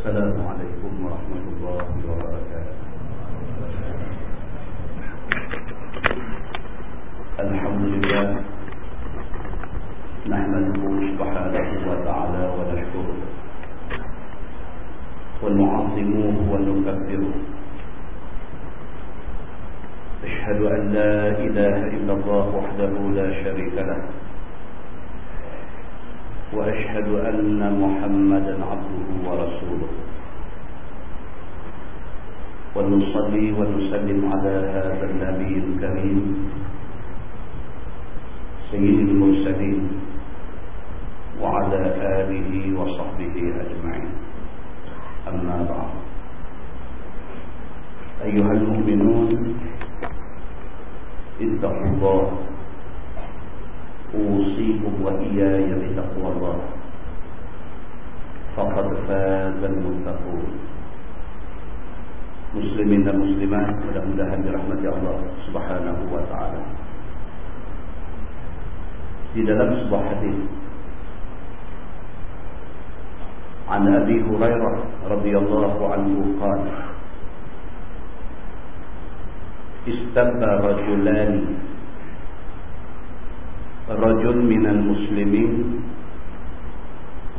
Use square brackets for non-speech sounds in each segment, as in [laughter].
السلام عليكم ورحمة الله وبركاته. الحمد لله نحمده سبحانه وتعالى ونشكره ونعظمه ونكبره. أشهد أن لا إله إلا الله وحده لا شريك له. وأشهد أن محمدا عبده ورسوله. ونصلي ونسلم على هذا النبي الكريم سيد المرسلين وعلى آله وصحبه أجمعين. أما بعد. أيها المؤمنون اتقوا الله أوصيكم وإياي بتقوى الله. فقد فاز المتقون. مسلمين مسلمات لهم لها برحمة الله سبحانه وتعالى. في دلم صباح حديث عن أبي هريرة رضي الله عنه قال استبى رجلان رجل من المسلمين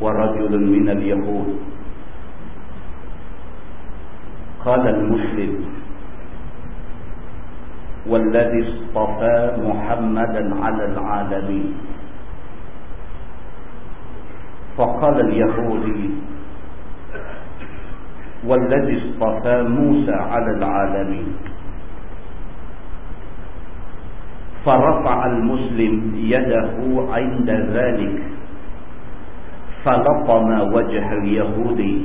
ورجل من اليهود. قال المسلم والذي اصطفى محمدا على العالمين. فقال اليهودي والذي اصطفى موسى على العالمين. فرفع المسلم يده عند ذلك فلطم وجه اليهودي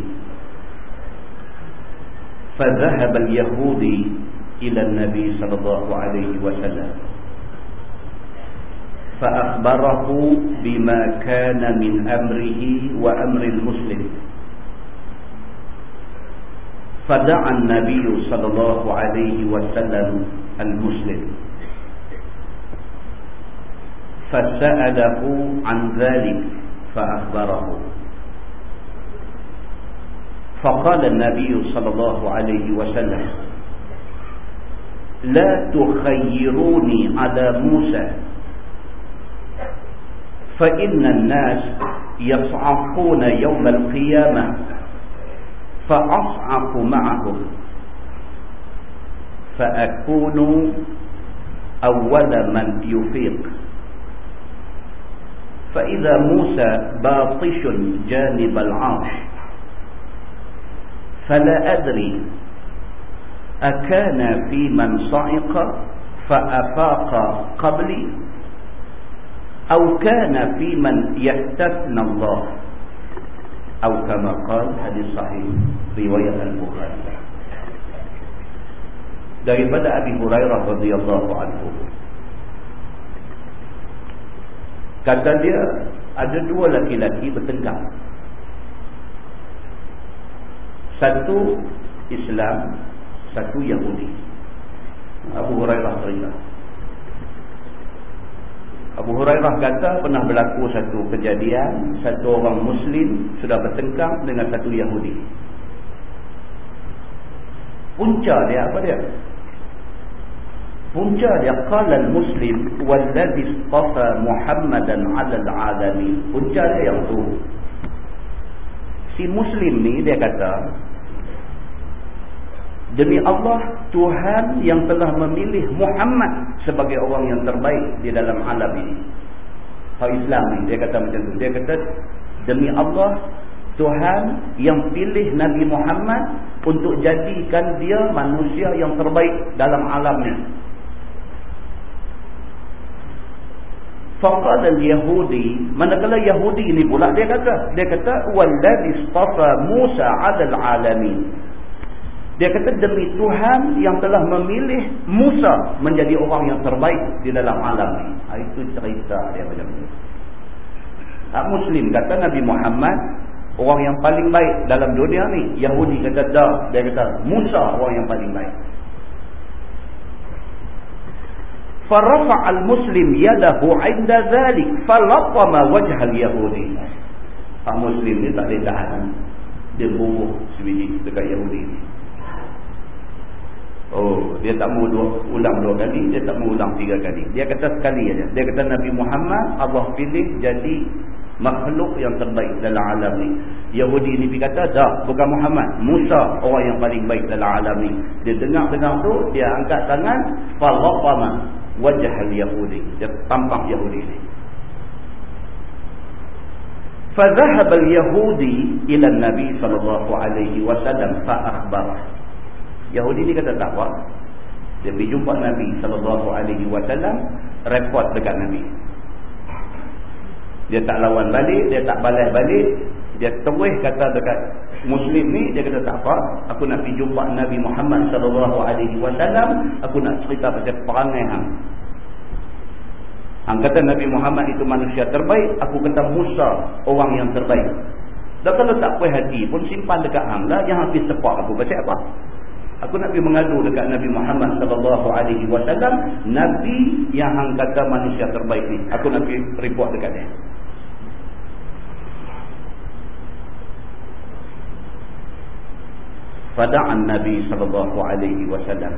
فذهب اليهودي إلى النبي صلى الله عليه وسلم فأخبره بما كان من أمره وأمر المسلم. فدعا النبي صلى الله عليه وسلم المسلم. فسأله عن ذلك فأخبره. فقال النبي صلى الله عليه وسلم لا تخيروني على موسى فإن الناس يصعقون يوم القيامة فأصعق معهم. فأكون أول من يفيق. فإذا موسى باطش جانب العرش فلا أدري أكان في من صعق فأفاق قبلي أو كان في من يستثنى الله أو كما قال صحيح رواية البخاري. daripada Abi Hurairah radhiyallahu anhu kata dia ada dua laki-laki bertengkar. Satu Islam satu Yahudi. Abu Hurairah cerita Abu Hurairah kata pernah berlaku satu kejadian satu orang Muslim sudah bertengkar dengan satu Yahudi. Punca dia apa dia punca dia qala al-muslim wallazi istafa Muhammadan 'ala al-'alamin punca dia yang tu. Si muslim ni dia kata demi Allah Tuhan yang telah memilih Muhammad sebagai orang yang terbaik di dalam alam ini. Pak Islam ni dia kata macam tu. Dia kata demi Allah Tuhan yang pilih Nabi Muhammad untuk jadikan dia manusia yang terbaik dalam alam ni Faqad al-Yahudi, manakala Yahudi ini pula dia kata, dia kata wallazi istafa Musa 'ala al-'alamin. Dia kata demi Tuhan yang telah memilih Musa menjadi orang yang terbaik di dalam alam ini. Ha, itu cerita dia macam ni. Tak Muslim kata Nabi Muhammad orang yang paling baik dalam dunia ni. Yahudi kata dah. Dia kata Musa orang yang paling baik. فرفع المسلم يده عند ذلك فلطم وجه اليهودي Pak Muslim ni tak boleh tahan. dia bubuh sebiji dekat Yahudi ni. Oh, dia tak mau dua, ulang dua kali, dia tak mau ulang tiga kali. Dia kata sekali aja. Dia kata Nabi Muhammad Allah pilih jadi makhluk yang terbaik dalam alam ni. Yahudi ni pergi kata, dah, bukan Muhammad. Musa orang yang paling baik dalam alam ni. Dia dengar-dengar tu, dia angkat tangan, falaqama wajah al-Yahudi. Dia tampak Yahudi ni. فذهب اليهودي إلى النبي صلى الله عليه وسلم فأخبره Yahudi ni kata tak apa dia pergi jumpa Nabi SAW report dekat Nabi dia tak lawan balik dia tak balas balik dia terus kata dekat Muslim ni dia kata tak apa aku nak pergi jumpa Nabi Muhammad SAW aku nak cerita pasal perangai hang Hang kata Nabi Muhammad itu manusia terbaik, aku kata Musa orang yang terbaik. Dan kalau tak puas hati pun simpan dekat hang lah yang habis sepak aku pasal apa? Aku nak pergi mengadu dekat Nabi Muhammad sallallahu alaihi wasallam, nabi yang hang kata manusia terbaik ni. Aku nak pergi report dekat dia. Fada'an Nabi sallallahu alaihi wasallam.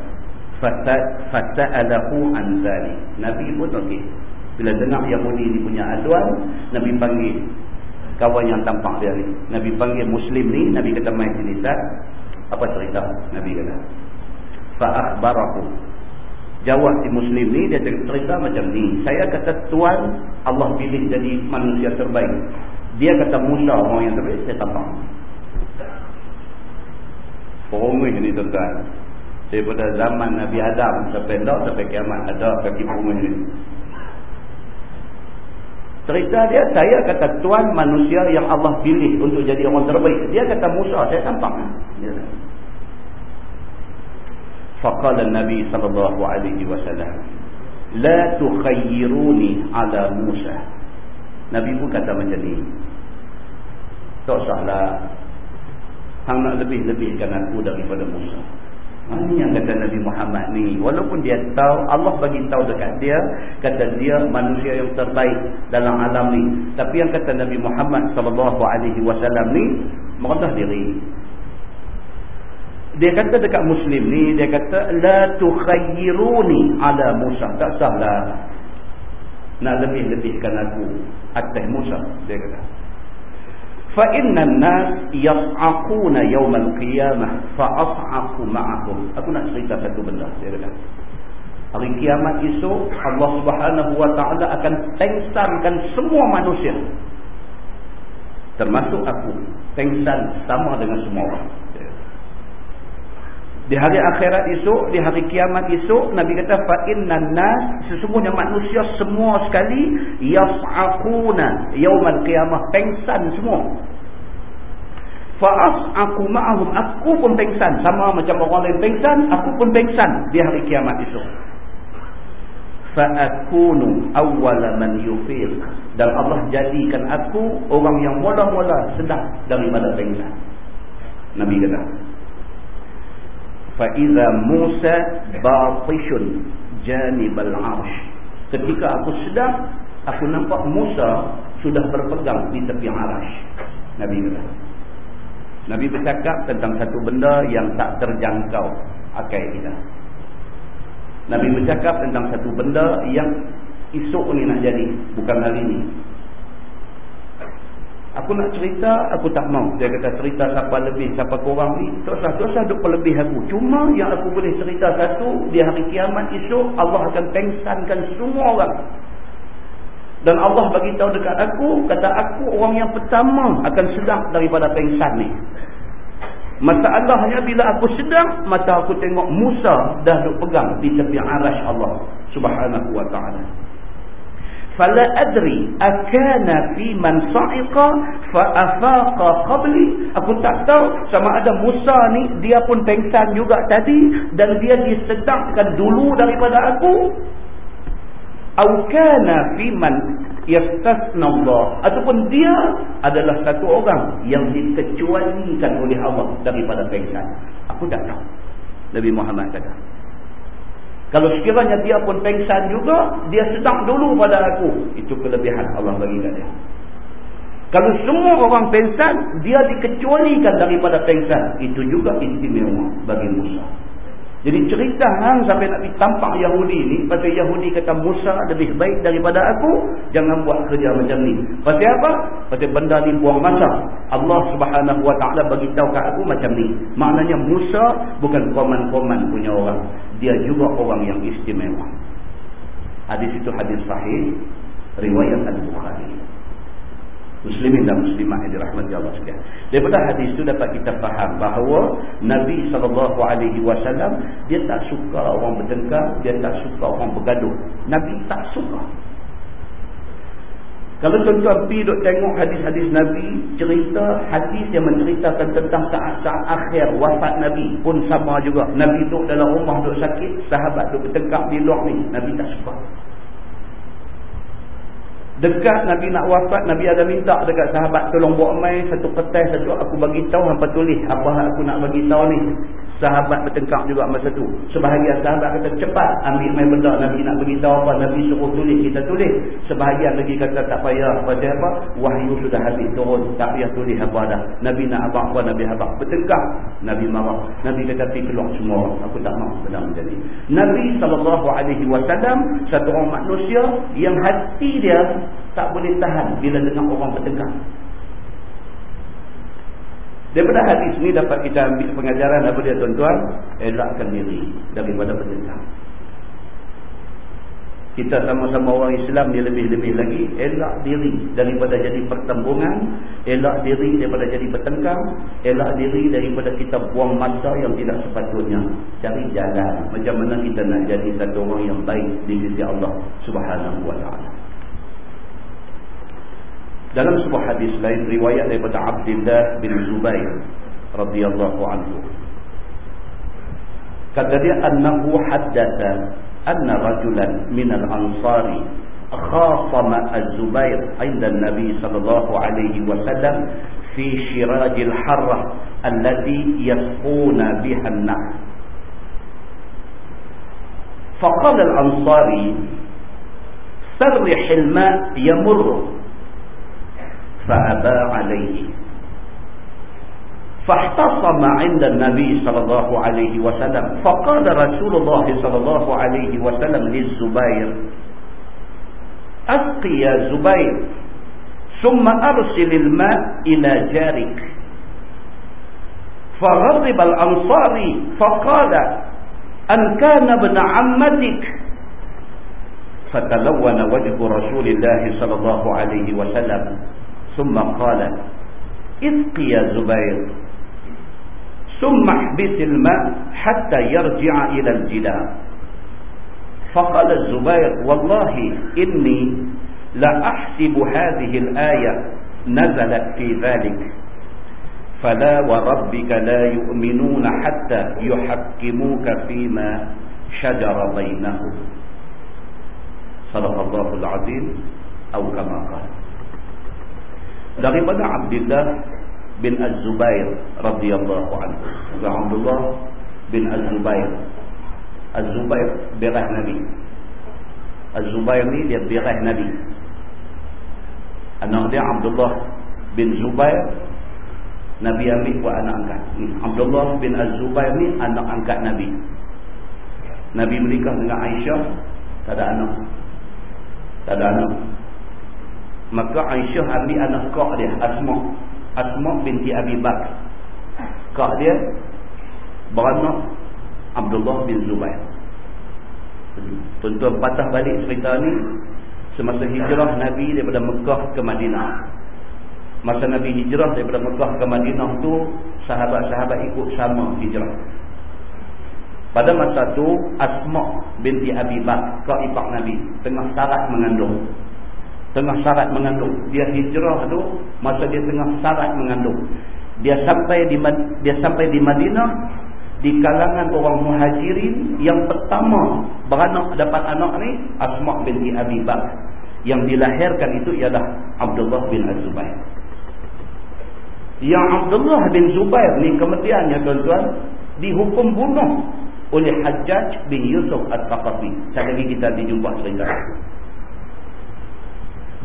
Fasa'alahu an zalik. Nabi pun okey. Bila dengar Yahudi ni punya aduan, Nabi panggil kawan yang tampak dia ni. Nabi panggil Muslim ni, Nabi kata mai sini tak? Apa cerita? Nabi kata. Akhbarahu. Jawab si Muslim ni dia cerita macam ni. Saya kata tuan Allah pilih jadi manusia terbaik. Dia kata Musa orang yang terbaik, saya tampak. Perumah ni tuan-tuan. Daripada zaman Nabi Adam sampai dah sampai kiamat ada kaki perumah ni. Cerita dia, saya kata tuan manusia yang Allah pilih untuk jadi orang terbaik. Dia kata Musa, saya tampak. Kata. Faqala Nabi sallallahu alaihi wasallam, "La tukhayyiruni ala Musa." Nabi pun kata macam ni. Tak salah. Hang nak lebih-lebihkan aku daripada Musa. Ini yang kata Nabi Muhammad ni. Walaupun dia tahu, Allah bagi tahu dekat dia, kata dia manusia yang terbaik dalam alam ni. Tapi yang kata Nabi Muhammad SAW ni, merendah diri. Dia kata dekat Muslim ni, dia kata, La tukhayyiruni ala Musa. Tak sahlah. Nak lebih-lebihkan aku atas Musa. Dia kata an-nas yas'aquna yawm al-qiyamah fa as'aqu ma'ahum aku nak cerita satu benda dia kata. Hari kiamat esok Allah Subhanahu wa taala akan tengsankan semua manusia. Termasuk aku tengsan sama dengan semua orang di hari akhirat esok, di hari kiamat esok, Nabi kata fa innan nas sesungguhnya manusia semua sekali yas'aquna yaumal qiyamah pengsan semua. Fa as'aqu ma'ahum aku pun pengsan sama macam orang lain pengsan, aku pun pengsan di hari kiamat esok. Fa akunu awwala man yufiq dan Allah jadikan aku orang yang mula-mula sedar daripada pengsan. Nabi kata Faiza Musa batishun janibal arsh. Ketika aku sedang, aku nampak Musa sudah berpegang di tepi arsh. Nabi kata. Nabi bercakap tentang satu benda yang tak terjangkau akal kita. Nabi bercakap tentang satu benda yang esok ni nak jadi, bukan hari ini. Aku nak cerita, aku tak mau. Dia kata cerita siapa lebih, siapa kurang ni. Tak usah, tak usah duk pelebih aku. Cuma yang aku boleh cerita satu, di hari kiamat esok, Allah akan pengsankan semua orang. Dan Allah bagi tahu dekat aku, kata aku orang yang pertama akan sedang daripada pengsan ni. Masalahnya bila aku sedang, mata aku tengok Musa dah duk pegang di tepi arash Allah subhanahu wa ta'ala fala adri akana fi man sa'iqa fa afaqa qabli. Aku tak tahu sama ada Musa ni dia pun pengsan juga tadi dan dia disedangkan dulu daripada aku. Au kana fi man yastasna Allah. Ataupun dia adalah satu orang yang dikecualikan oleh Allah daripada pengsan. Aku tak tahu. Nabi Muhammad kata kalau sekiranya dia pun pengsan juga, dia sedang dulu pada aku. Itu kelebihan Allah bagi kat dia. Kalau semua orang pengsan, dia dikecualikan daripada pengsan. Itu juga istimewa bagi Musa. Jadi cerita hang sampai nak tampak Yahudi ni, pasal Yahudi kata Musa lebih baik daripada aku, jangan buat kerja macam ni. Pasal apa? Pasal benda ni buang masa. Allah Subhanahu Wa Taala bagi tahu kat aku macam ni. Maknanya Musa bukan koman-koman punya orang. Dia juga orang yang istimewa. Hadis itu hadis sahih riwayat Al-Bukhari. Muslimin dan Muslimah yang dirahmati Allah sekalian. Daripada hadis itu dapat kita faham bahawa Nabi SAW dia tak suka orang bertengkar, dia tak suka orang bergaduh. Nabi tak suka. Kalau tuan-tuan pergi duk tengok hadis-hadis Nabi, cerita hadis yang menceritakan tentang saat-saat akhir wafat Nabi pun sama juga. Nabi duduk dalam rumah duduk sakit, sahabat duduk bertengkar di luar ni. Nabi tak suka. Dekat Nabi nak wafat, Nabi ada minta dekat sahabat tolong buat mai satu kertas satu aku bagi tahu hampa tulis apa aku nak bagi tahu ni sahabat bertengkar juga masa tu. Sebahagian sahabat kata cepat ambil main benda Nabi nak beritahu apa. Nabi suruh tulis, kita tulis. Sebahagian lagi kata tak payah. Pasal apa? Wahyu sudah habis turun. Tak payah tulis apa dah. Nabi nak abang apa, Nabi abang. Bertengkar. Nabi marah. Nabi kata pergi keluar semua. Aku tak mahu benda macam ni. Nabi SAW satu orang manusia yang hati dia tak boleh tahan bila dengar orang bertengkar. Daripada hadis ni dapat kita ambil pengajaran apa dia tuan-tuan? Elakkan diri daripada bertengkar. Kita sama-sama orang Islam dia lebih-lebih lagi elak diri daripada jadi pertembungan, elak diri daripada jadi bertengkar, elak diri daripada kita buang masa yang tidak sepatutnya. Cari jalan macam mana kita nak jadi satu orang yang baik di sisi Allah Subhanahu wa taala. Dalam sebuah hadis lain riwayat daripada Abdullah bin Zubair radhiyallahu anhu. Kata dia annahu haddatha anna rajulan min al-ansari khasama az-Zubair 'inda an-nabi sallallahu alaihi wasallam fi shiraj al-harra allati yasquna biha an-nar. فقال الأنصاري سرح الماء يمر فأبى عليه. فاحتصم عند النبي صلى الله عليه وسلم. فقال رسول الله صلى الله عليه وسلم للزبير أسقي يا زبير ثم أرسل الماء إلى جارك. فغضب الأنصاري فقال أن كان ابن عمتك. فتلون وجه رسول الله صلى الله عليه وسلم. ثم قال اسقي يا زبير. ثم احبس الماء حتى يرجع إلى الجدار. فقال الزبير والله إني لأحسب هذه الآية نزلت في ذلك. فلا وربك لا يؤمنون حتى يحكموك فيما شجر بينهم. صدق الله العظيم أو كما قال. Daripada Abdullah bin Az-Zubair radhiyallahu anhu. Abdullah bin Az-Zubair. Az-Zubair birah Nabi. Az-Zubair ni dia birah Nabi. Anak dia Abdullah bin Zubair Nabi ambil buat anak angkat. Ni Abdullah bin Az-Zubair ni anak angkat Nabi. Nabi menikah dengan Aisyah tak ada anak. Tak ada anak. Maka Aisyah ambil anak kak dia, Asma. Asma binti Abi Bakr. Kak dia beranak Abdullah bin Zubair. Tuan-tuan patah balik cerita ni semasa hijrah Nabi daripada Mekah ke Madinah. Masa Nabi hijrah daripada Mekah ke Madinah tu sahabat-sahabat ikut sama hijrah. Pada masa tu Asma binti Abi Bakr, kak ipar Nabi, tengah syarat mengandung tengah syarat mengandung. Dia hijrah tu masa dia tengah syarat mengandung. Dia sampai di dia sampai di Madinah di kalangan orang muhajirin yang pertama beranak dapat anak ni Asma binti Abi Bakr. Yang dilahirkan itu ialah Abdullah bin Az-Zubair. Yang Abdullah bin Zubair ni kemudiannya tuan-tuan dihukum bunuh oleh Hajjaj bin Yusuf Al-Thaqafi. Sekali kita dijumpa cerita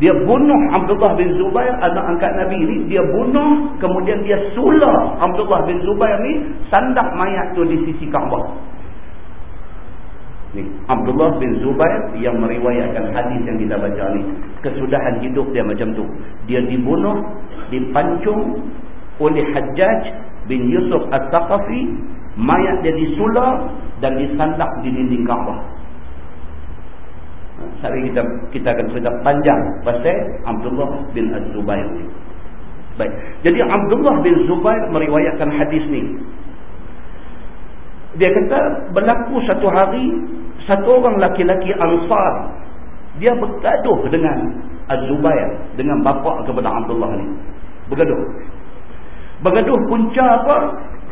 Dia bunuh Abdullah bin Zubair, anak angkat Nabi ni. Dia bunuh, kemudian dia sulah Abdullah bin Zubair ni. Sandak mayat tu di sisi Kaabah. Ni, Abdullah bin Zubair yang meriwayatkan hadis yang kita baca ni. Kesudahan hidup dia macam tu. Dia dibunuh, dipancung oleh Hajjaj bin Yusuf Al-Taqafi. Mayat dia disulah dan disandak di dinding Kaabah. Hari kita kita akan cerita panjang pasal Abdullah bin Az-Zubair ni. Baik. Jadi Abdullah bin Zubair meriwayatkan hadis ni. Dia kata berlaku satu hari satu orang laki-laki Ansar dia bergaduh dengan Az-Zubair dengan bapa kepada Abdullah ni. Bergaduh. Bergaduh punca apa?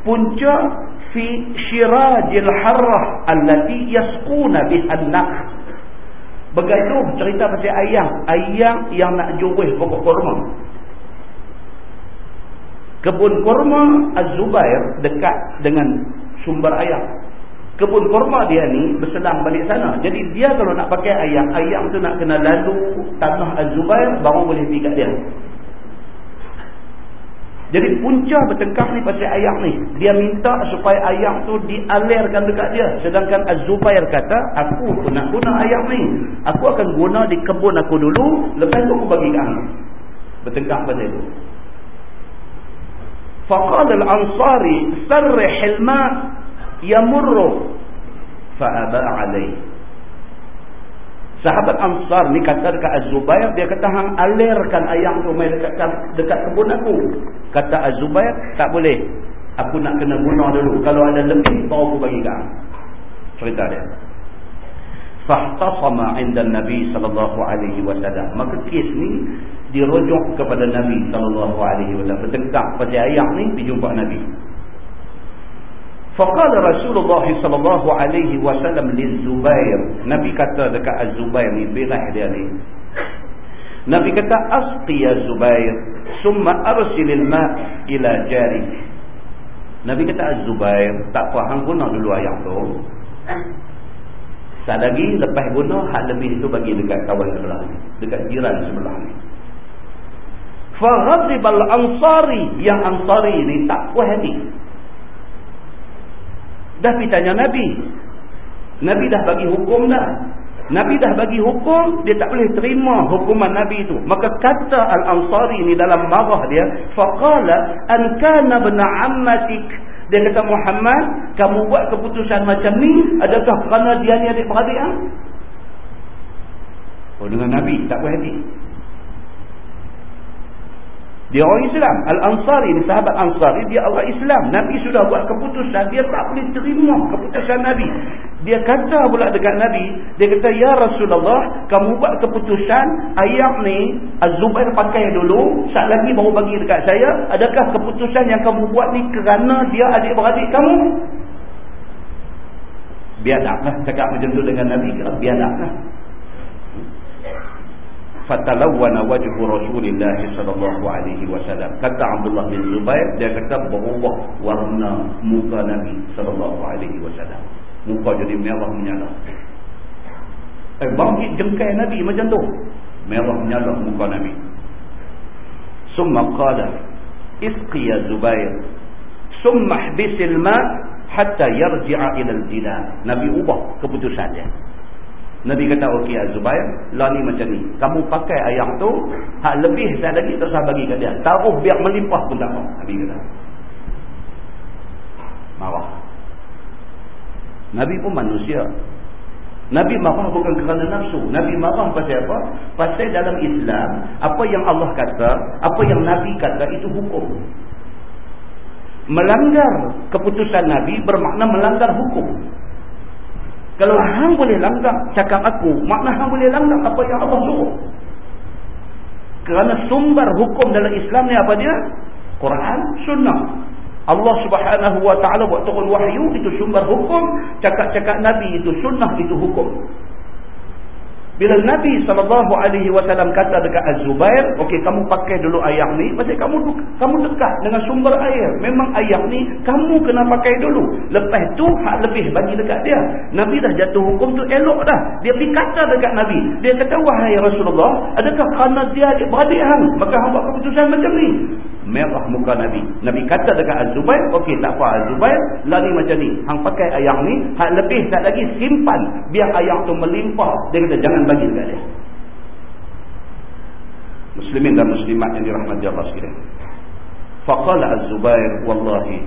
Punca fi syirajil harrah allati yasquna biha an-nakh Bergaduh cerita pasal ayam. Ayam yang nak jurih pokok korma. Kebun korma Az-Zubair dekat dengan sumber ayam. Kebun korma dia ni berselang balik sana. Jadi dia kalau nak pakai ayam, ayam tu nak kena lalu tanah Az-Zubair baru boleh pergi kat dia. Jadi punca bertengkar ni pasal ayam ni. Dia minta supaya ayam tu dialirkan dekat dia. Sedangkan Az-Zubair kata, aku nak guna ayam ni. Aku akan guna di kebun aku dulu, lepas tu aku bagi kat Bertengkar pasal itu. Faqad al-ansari sarrih al-ma yamurru alaih. Sahabat Ansar ni kata dekat Az-Zubair, dia kata hang alirkan ayam tu mai dekat dekat kebun aku. Kata Az-Zubair, tak boleh. Aku nak kena bunuh dulu. Kalau ada lebih baru aku bagi kau. Cerita dia. Fahtasama 'inda Nabi sallallahu alaihi wasallam. Maka kes ni dirujuk kepada Nabi sallallahu alaihi wasallam. Bertengkar pasal ayam ni dijumpa Nabi. Faqala Rasulullah sallallahu alaihi wasallam lizubair. Nabi kata dekat Az-Zubair ni birah dia ni. Nabi kata asqi ya Zubair, summa arsilil ma ila jarik. Nabi kata Az-Zubair, tak apa hang guna dulu ayam tu. Tak lagi lepas guna hak lebih tu bagi dekat kawan sebelah ni, dekat jiran sebelah ni. Fa ghadibal ansari yang ansari ni tak puas hati. Dah pergi tanya Nabi. Nabi dah bagi hukum dah. Nabi dah bagi hukum, dia tak boleh terima hukuman Nabi itu. Maka kata Al-Ansari ni dalam marah dia, faqala an kana bna ammatik. Dia kata Muhammad, kamu buat keputusan macam ni, adakah kerana dia ni adik-beradik ah? Oh dengan Nabi tak puas hati. Dia orang Islam. Al-Ansari ni sahabat Ansari. Dia orang Islam. Nabi sudah buat keputusan. Dia tak boleh terima keputusan Nabi. Dia kata pula dekat Nabi. Dia kata, Ya Rasulullah, kamu buat keputusan ayam ni, Az-Zubair pakai dulu. Saat lagi baru bagi dekat saya. Adakah keputusan yang kamu buat ni kerana dia adik-beradik kamu? Biadaklah cakap macam tu dengan Nabi. Biadaklah fatalawwana wajhu Rasulillah sallallahu alaihi wasallam. Kata Abdullah bin Zubair, dia kata berubah warna muka Nabi sallallahu alaihi wasallam. Muka jadi merah menyala. Eh bangkit jengkai Nabi macam tu. Merah menyala muka Nabi. Summa qala isqi ya Zubair. Summa hbisil ma hatta yarji'a ila al-jinan. Nabi ubah keputusan dia. Nabi kata okey Az-Zubair, lah ni macam ni. Kamu pakai ayam tu, hak lebih saya lagi tak usah bagi kat dia. Taruh biar melimpah pun tak mau. Nabi kata. Marah. Nabi pun manusia. Nabi marah bukan kerana nafsu. Nabi marah pasal apa? Pasal dalam Islam, apa yang Allah kata, apa yang Nabi kata itu hukum. Melanggar keputusan Nabi bermakna melanggar hukum. Kalau hang boleh langgar cakap aku, makna hang boleh langgar apa yang Allah suruh. Kerana sumber hukum dalam Islam ni apa dia? Quran, sunnah. Allah subhanahu wa ta'ala buat turun wahyu, itu sumber hukum. Cakap-cakap Nabi itu sunnah, itu hukum. Bila Nabi SAW kata dekat Az-Zubair, okey kamu pakai dulu air ni, pasal kamu kamu dekat dengan sumber air. Memang air ni kamu kena pakai dulu. Lepas tu hak lebih bagi dekat dia. Nabi dah jatuh hukum tu elok dah. Dia pergi kata dekat Nabi. Dia kata, wahai Rasulullah, adakah kerana dia adik-beradik hang? Maka hang buat keputusan macam ni. Merah muka Nabi. Nabi kata dekat Az-Zubair, okey tak apa Az-Zubair, lari macam ni. Hang pakai air ni, hak lebih tak lagi simpan. Biar air tu melimpah. Dia kata, jangan bagi dekat dia. Muslimin dan muslimat yang dirahmati Allah sekalian. Faqala Az-Zubair wallahi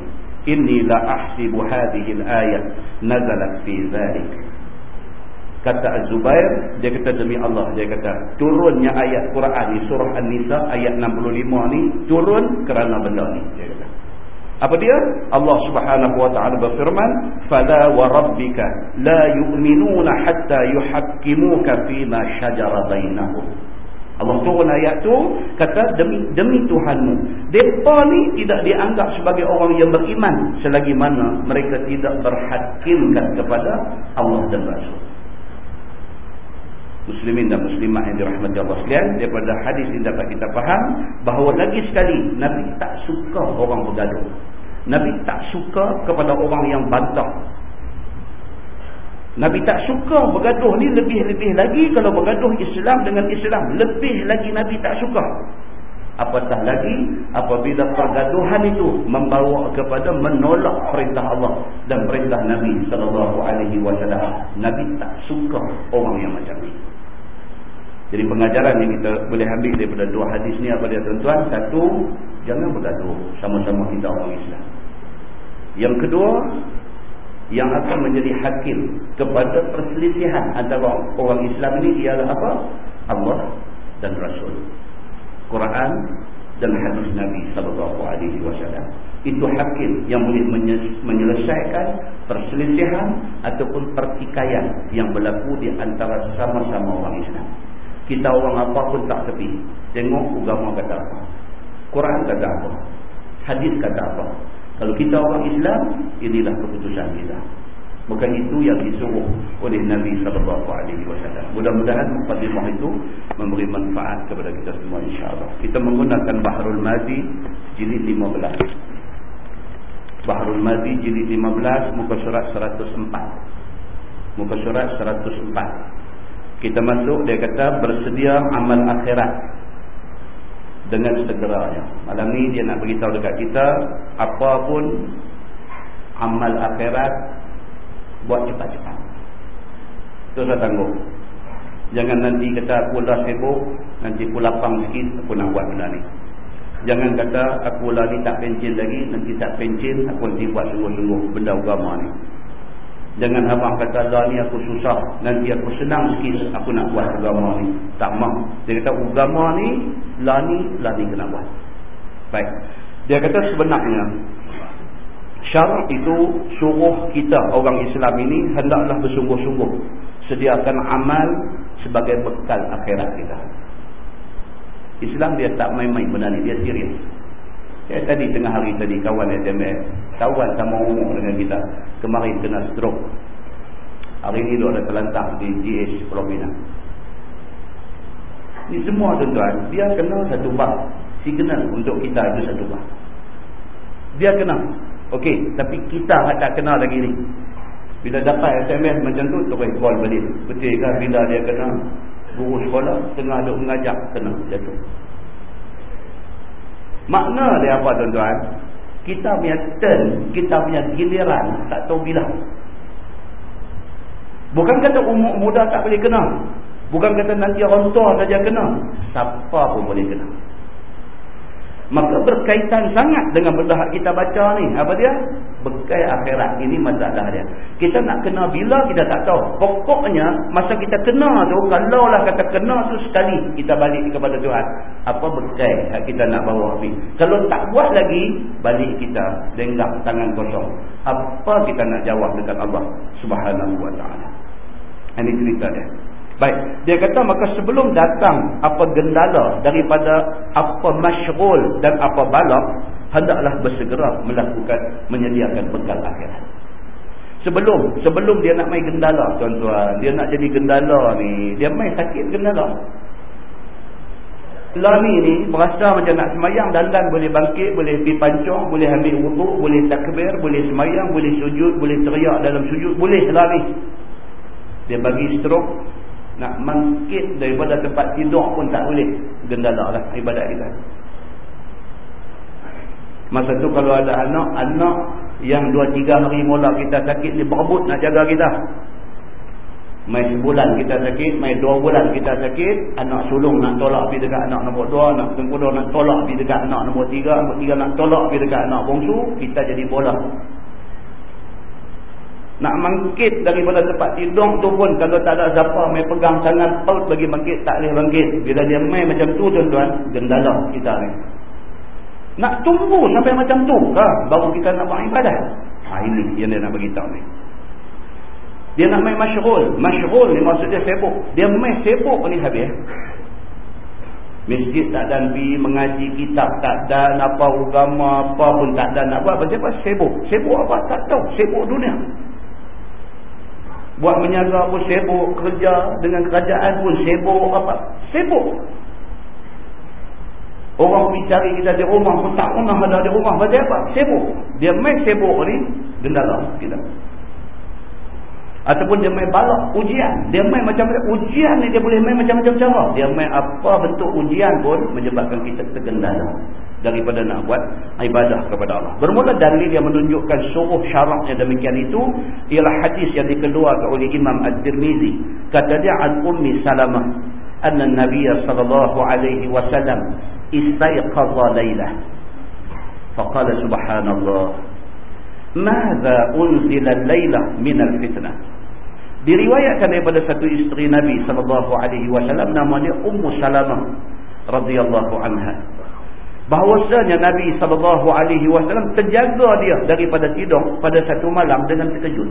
inni la ahsibu hadhihi al-ayah nazalat fi dhalik. Kata Az-Zubair, dia kata demi Allah, dia kata turunnya ayat Quran di surah An-Nisa ayat 65 ni turun kerana benda ni, dia kata. Apa dia? Allah Subhanahu wa taala berfirman, "Fala wa rabbika la yu'minuna hatta yuhakkimuka fima shajara bainahum." Allah turun ayat tu kata demi demi Tuhanmu. Depa ni tidak dianggap sebagai orang yang beriman selagi mana mereka tidak berhakimkan kepada Allah dan Rasul. Muslimin dan muslimat yang dirahmati Allah sekalian daripada hadis ini dapat kita faham bahawa lagi sekali Nabi tak suka orang bergaduh. Nabi tak suka kepada orang yang bantah. Nabi tak suka bergaduh ni lebih-lebih lagi kalau bergaduh Islam dengan Islam. Lebih lagi Nabi tak suka. Apatah lagi apabila pergaduhan itu membawa kepada menolak perintah Allah dan perintah Nabi SAW Nabi tak suka orang yang macam ni jadi pengajaran yang kita boleh ambil daripada dua hadis ni apa dia tuan-tuan? Satu, jangan bergaduh sama-sama kita orang Islam. Yang kedua, yang akan menjadi hakim kepada perselisihan antara orang Islam ini ialah apa? Allah dan Rasul. Quran dan hadis Nabi sallallahu alaihi wasallam. Itu hakim yang boleh menyelesaikan perselisihan ataupun pertikaian yang berlaku di antara sama-sama orang Islam. Kita orang apa pun tak sepi. Tengok agama kata apa. Quran kata apa. Hadis kata apa. Kalau kita orang Islam, inilah keputusan kita. Bukan itu yang disuruh oleh Nabi SAW. Mudah-mudahan mukadimah itu memberi manfaat kepada kita semua insyaAllah. Kita menggunakan Baharul Mazi jilid 15. Baharul Mazi jilid 15 muka surat 104. Muka surat 104 kita masuk dia kata bersedia amal akhirat. Dengan segeranya. Malam ni dia nak beritahu dekat kita apa pun amal akhirat buat cepat-cepat. Tu saya tangguh. Jangan nanti kata aku dah sibuk nanti aku lapang sikit aku nak buat benda ni. Jangan kata aku lah ni tak pencin lagi nanti tak pencin aku nanti buat sungguh-sungguh benda agama ni Jangan abang kata lah ni aku susah. Nanti aku senang sikit aku nak buat agama ni. Tak mahu. Dia kata agama ni, lah ni, lah ni kena buat. Baik. Dia kata sebenarnya, syarat itu suruh kita orang Islam ini hendaklah bersungguh-sungguh. Sediakan amal sebagai bekal akhirat kita. Islam dia tak main-main benda ni. Dia serius. Ya, tadi tengah hari tadi kawan SMS kawan sama umur dengan kita. Kemarin kena stroke. Hari ini dia ada terlantar di GH Pulau Pinang ni semua tuan-tuan dia kena satu bab. Signal untuk kita itu satu bab. Dia kena. Ok tapi kita tak kena lagi ni. Bila dapat SMS macam tu terus call balik. Betul kan bila dia kena? Guru sekolah tengah duk mengajar kena jatuh Makna dia apa tuan-tuan? Kita punya turn, kita punya giliran tak tahu bila. Bukan kata umur muda tak boleh kena. Bukan kata nanti orang tua saja kena. Siapa pun boleh kena. Maka berkaitan sangat dengan benda kita baca ni. Apa dia? Bekai akhirat ini masalah dia. Kita nak kena bila kita tak tahu. Pokoknya masa kita kena tu, kalaulah kata kena tu sekali kita balik kepada Tuhan. Apa yang kita nak bawa ni? Kalau tak buat lagi, balik kita lenggak tangan kosong. Apa kita nak jawab dekat Allah subhanahu wa ta'ala. Ini cerita dia. Baik, dia kata maka sebelum datang apa gendala daripada apa masyghul dan apa balak, hendaklah bersegera melakukan menyediakan bekal akhirat. Sebelum sebelum dia nak main gendala tuan-tuan. Dia nak jadi gendala ni. Dia main sakit gendala. Lami ni berasa macam nak semayang. Dandan boleh bangkit, boleh pergi pancong, boleh ambil wuduk, boleh takbir, boleh semayang, boleh sujud, boleh teriak dalam sujud. Boleh lari. Dia bagi stroke. Nak bangkit daripada tempat tidur pun tak boleh. Gendala lah ibadat kita. Masa tu kalau ada anak, anak yang dua tiga hari mula kita sakit ni berebut nak jaga kita. Mai sebulan kita sakit, mai dua bulan kita sakit, anak sulung nak tolak pergi dekat anak nombor dua, anak tengkuda nak tolak pergi dekat anak nombor tiga, nombor tiga nak tolak pergi dekat anak bongsu, kita jadi bola. Nak bangkit daripada tempat tidur tu pun kalau tak ada siapa mai pegang tangan out bagi bangkit, tak boleh bangkit. Bila dia mai macam tu tuan-tuan, gendala kita ni. Nak tunggu sampai macam tu ha, baru kita nak buat ibadah. Ha, ini yang dia nak beritahu ni. Dia nak main masyhul. Masyhul ni maksudnya sibuk. Dia main sibuk ni habis. Masjid tak dan pergi mengaji kitab tak dan apa agama apa pun tak dan nak buat. Sebab sibuk. Sibuk apa? Tak tahu. Sibuk dunia. Buat menyaga pun sibuk. Kerja dengan kerajaan pun sibuk apa. Sibuk. Orang pergi cari kita di rumah pun tak pernah ada di rumah. Macam apa? Sibuk. Dia main sibuk ni, gendala kita. Ataupun dia main balak ujian. Dia main macam-macam. Ujian ni dia boleh main macam-macam cara. Dia main apa bentuk ujian pun menyebabkan kita tergendala daripada nak buat ibadah kepada Allah. Bermula dalil yang menunjukkan suruh syarak yang demikian itu ialah hadis yang dikeluarkan oleh Imam Al-Dirmizi. Kata dia an Ummi Salamah Anna Nabiya Sallallahu Alaihi Wasallam Istaiqadha Laylah Faqala Subhanallah Madza unzila Laylah minal fitnah Diriwayatkan daripada satu isteri Nabi Sallallahu Alaihi Wasallam namanya Ummu Salamah radhiyallahu anha bahwasanya Nabi wasallam terjaga dia daripada tidur pada satu malam dengan terkejut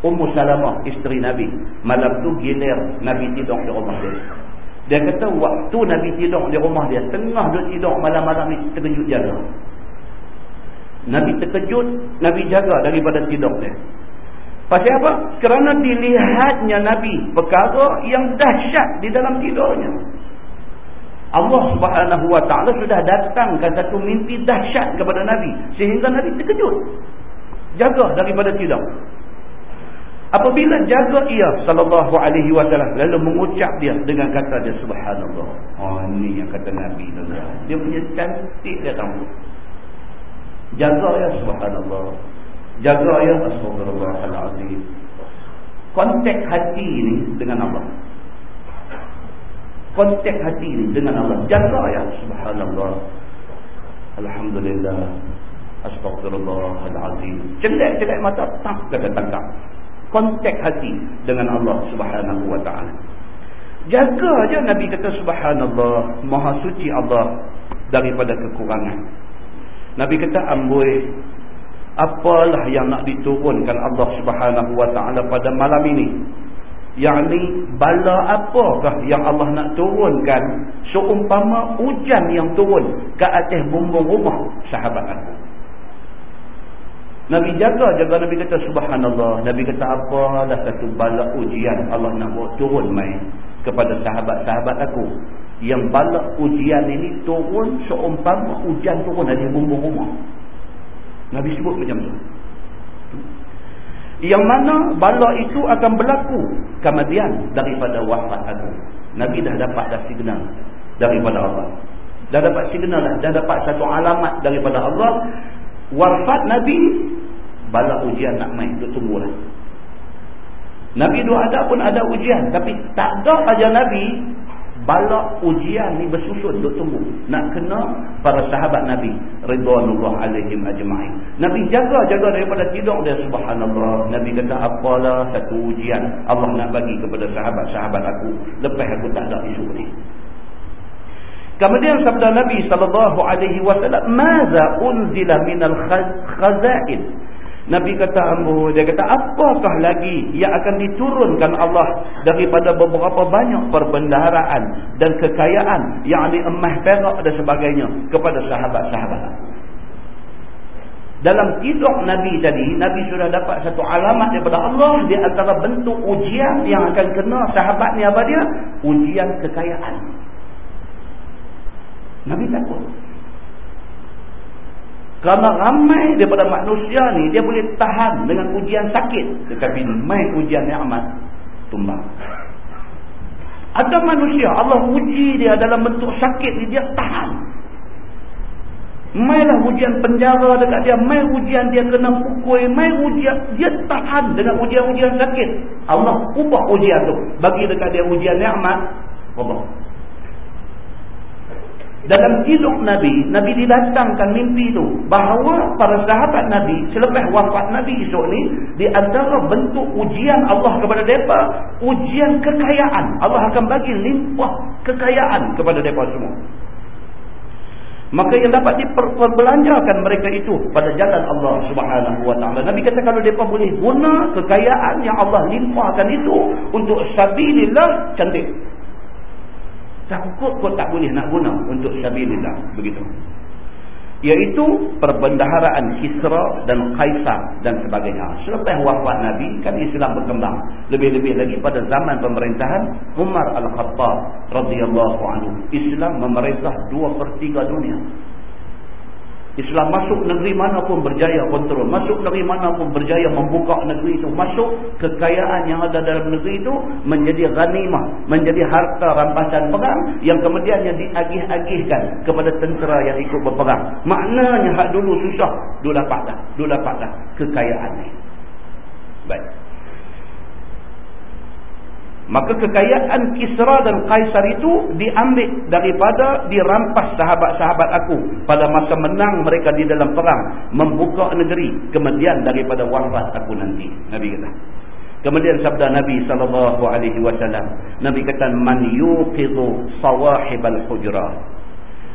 Ummu Salamah isteri Nabi malam tu gilir Nabi tidur di rumah dia dia kata waktu Nabi tidur di rumah dia. Tengah duduk tidur malam-malam ni terkejut jaga. Nabi terkejut. Nabi jaga daripada tidur dia. Pasal apa? Kerana dilihatnya Nabi perkara yang dahsyat di dalam tidurnya. Allah subhanahu wa ta'ala sudah datangkan satu mimpi dahsyat kepada Nabi. Sehingga Nabi terkejut. Jaga daripada tidur. Apabila jaga ia sallallahu alaihi wasallam lalu mengucap dia dengan kata dia subhanallah. Oh ini yang kata Nabi tu. Dia punya cantik dia tahu. Jaga ya subhanallah. Jaga ya astagfirullahalazim. Kontak hati ini dengan Allah. Kontak hati dengan Allah. Jaga ya subhanallah. Alhamdulillah. Astagfirullahalazim. Celak-celak mata tak kata tangkap kontak hati dengan Allah subhanahu wa ta'ala jaga aja Nabi kata subhanallah maha suci Allah daripada kekurangan Nabi kata amboi apalah yang nak diturunkan Allah subhanahu wa ta'ala pada malam ini yang ni bala apakah yang Allah nak turunkan seumpama hujan yang turun ke atas bumbung rumah sahabat aku Nabi jaga jaga Nabi kata subhanallah. Nabi kata apalah satu balak ujian Allah nak buat turun mai kepada sahabat-sahabat aku. Yang balak ujian ini turun seumpama hujan turun dari bumbung rumah. Nabi sebut macam tu. Yang mana balak itu akan berlaku kemudian daripada wafat aku. Nabi dah dapat dah signal daripada Allah. Dah dapat signal dah. Dah dapat satu alamat daripada Allah wafat Nabi bala ujian nak main tu tunggulah Nabi dua ada pun ada ujian tapi tak ada aja Nabi bala ujian ni bersusun duk tunggu. Nak kena para sahabat Nabi ridwanullah alaihim ajma'in. Nabi jaga-jaga daripada tidur dia subhanallah. Nabi kata apalah satu ujian Allah nak bagi kepada sahabat-sahabat aku. Lepas aku tak ada isu ni. Kemudian sabda Nabi sallallahu alaihi wasallam, "Maza unzila minal khazain?" Nabi kata ambu, dia kata apakah lagi yang akan diturunkan Allah daripada beberapa banyak perbendaharaan dan kekayaan yang yakni emas perak dan sebagainya kepada sahabat-sahabat. dalam tidur Nabi tadi, Nabi sudah dapat satu alamat daripada Allah di antara bentuk ujian yang akan kena sahabat ni apa dia? Ujian kekayaan. Nabi takut. Kerana ramai daripada manusia ni, dia boleh tahan dengan ujian sakit. Tetapi mai ujian nikmat, tumbang. Ada manusia, Allah uji dia dalam bentuk sakit ni, dia tahan. Mainlah ujian penjara dekat dia. Main ujian dia kena pukul. Main ujian. Dia tahan dengan ujian-ujian sakit. Allah ubah ujian tu. Bagi dekat dia ujian ni'mat. Allah. Dalam hidup Nabi, Nabi didatangkan mimpi tu. Bahawa para sahabat Nabi, selepas wafat Nabi esok ni, di antara bentuk ujian Allah kepada mereka, ujian kekayaan. Allah akan bagi limpah kekayaan kepada mereka semua. Maka yang dapat diperbelanjakan mereka itu pada jalan Allah subhanahu wa ta'ala. Nabi kata kalau mereka boleh guna kekayaan yang Allah limpahkan itu untuk sabilillah cantik. Takut kau tak boleh nak guna untuk sabilillah. Begitu iaitu perbendaharaan Kisra dan Kaisar dan sebagainya. Selepas wafat Nabi, kan Islam berkembang. Lebih-lebih lagi pada zaman pemerintahan Umar Al-Khattab radhiyallahu anhu. Islam memerintah dua per 3 dunia. Islam masuk negeri mana pun berjaya kontrol. Masuk negeri mana pun berjaya membuka negeri itu. Masuk kekayaan yang ada dalam negeri itu menjadi ghanimah. Menjadi harta rampasan perang yang kemudian yang diagih-agihkan kepada tentera yang ikut berperang. Maknanya hak dulu susah. Dulu dapat dah. Dulu dapat dah kekayaan ni. Baik. Maka kekayaan Kisra dan Kaisar itu diambil daripada dirampas sahabat-sahabat aku pada masa menang mereka di dalam perang membuka negeri kemudian daripada wafat aku nanti. Nabi kata. Kemudian sabda Nabi sallallahu alaihi wasallam, Nabi kata man yuqidhu sawahibal hujrah.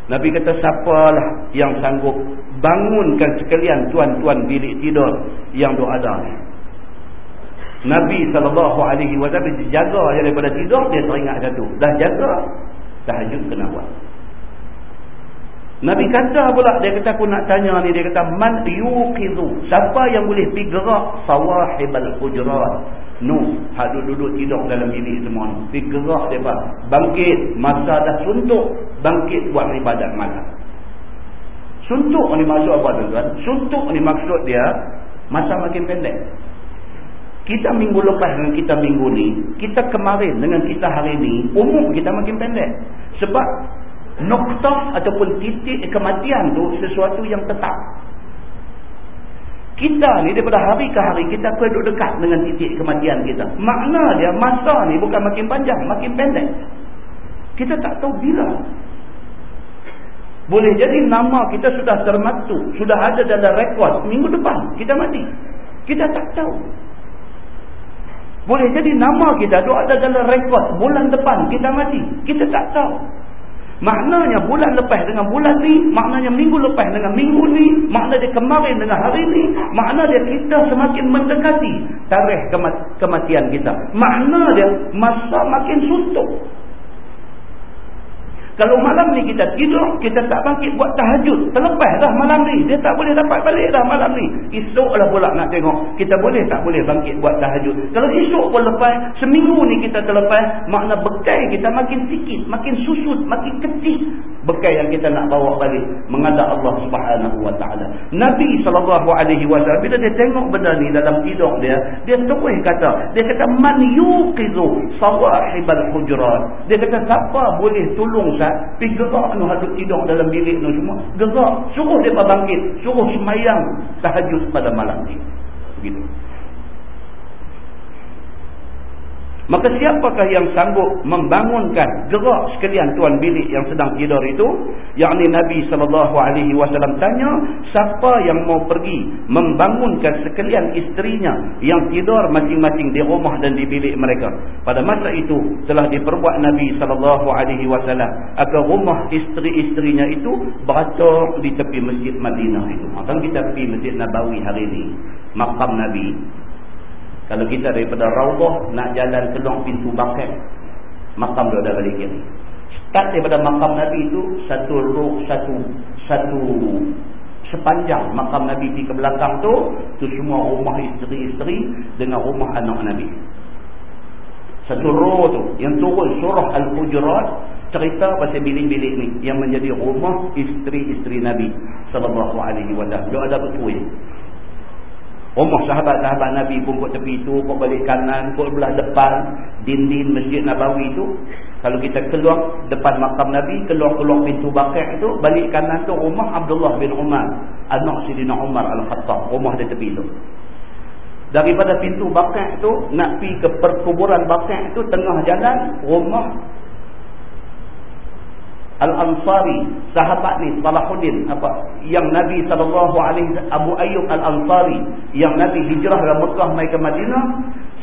Nabi kata siapalah yang sanggup bangunkan sekalian tuan-tuan bilik tidur yang duk ada. Nabi SAW jaga daripada tidur, dia teringat satu. Dah jaga, tahajud kena buat. Nabi kata pula, dia kata aku nak tanya ni, dia kata, Man yuqidu, siapa yang boleh pergi gerak sawahibal hujrat. No, hak duduk-duduk tidur dalam bilik semua ni. Pergi gerak dia pak. Bangkit, masa dah suntuk, bangkit buat ibadat malam. Suntuk ni maksud apa tuan-tuan? Suntuk ni maksud dia, masa makin pendek. Kita minggu lepas dengan kita minggu ni, kita kemarin dengan kita hari ni, umur kita makin pendek. Sebab noktah ataupun titik kematian tu sesuatu yang tetap. Kita ni daripada hari ke hari kita duduk dekat dengan titik kematian kita. Makna dia masa ni bukan makin panjang, makin pendek. Kita tak tahu bila. Boleh jadi nama kita sudah termaktub, sudah ada dalam rekod minggu depan kita mati. Kita tak tahu. Boleh jadi nama kita tu ada dalam rekod bulan depan kita mati. Kita tak tahu. Maknanya bulan lepas dengan bulan ni, maknanya minggu lepas dengan minggu ni, maknanya kemarin dengan hari ni, maknanya kita semakin mendekati tarikh kematian kita. Maknanya masa makin suntuk. Kalau malam ni kita tidur, kita tak bangkit buat tahajud. Terlepas dah malam ni. Dia tak boleh dapat balik dah malam ni. Esoklah pula nak tengok. Kita boleh tak boleh bangkit buat tahajud. Kalau esok pun lepas, seminggu ni kita terlepas, makna bekai kita makin sikit, makin susut, makin kecil. Bekai yang kita nak bawa balik. Mengadap Allah subhanahu wa ta'ala. Nabi SAW, bila dia tengok benda ni dalam tidur dia, dia terus kata, dia kata, Man yuqidu sawahibal hujrat. Dia kata, siapa boleh tolong Ustaz, pergi gerak tu hadut tidur dalam bilik tu semua. Gerak, suruh dia bangkit, suruh semayang tahajud pada malam ni. Begitu. Maka siapakah yang sanggup membangunkan gerak sekalian tuan bilik yang sedang tidur itu? Yakni Nabi SAW tanya, siapa yang mau pergi membangunkan sekalian isterinya yang tidur masing-masing di rumah dan di bilik mereka? Pada masa itu telah diperbuat Nabi SAW agar rumah isteri-isterinya itu beratur di tepi masjid Madinah itu. Maka kita pergi masjid Nabawi hari ini, makam Nabi, kalau kita daripada Raudhah nak jalan keluar pintu Bakar, makam dia ada balik kiri. Start daripada makam Nabi itu satu roh satu satu sepanjang makam Nabi di ke belakang tu tu semua rumah isteri-isteri dengan rumah anak Nabi. Satu roh tu yang turun surah Al-Hujurat cerita pasal bilik-bilik ni yang menjadi rumah isteri-isteri Nabi sallallahu alaihi wasallam. Dia ada betul rumah sahabat-sahabat Nabi pun kat tepi tu kat balik kanan kat belah depan dinding masjid Nabawi tu kalau kita keluar depan makam Nabi, keluar-keluar pintu bakar itu, balik kanan tu rumah Abdullah bin Umar. Anak Sidina Umar Al-Khattab. Rumah dia tepi tu. Daripada pintu bakar itu, nak pergi ke perkuburan bakar itu, tengah jalan, rumah Al-Ansari, sahabat ni, Salahuddin, apa? Yang Nabi SAW, Abu Ayyub Al-Ansari, yang Nabi hijrah dalam Mekah mai ke Madinah,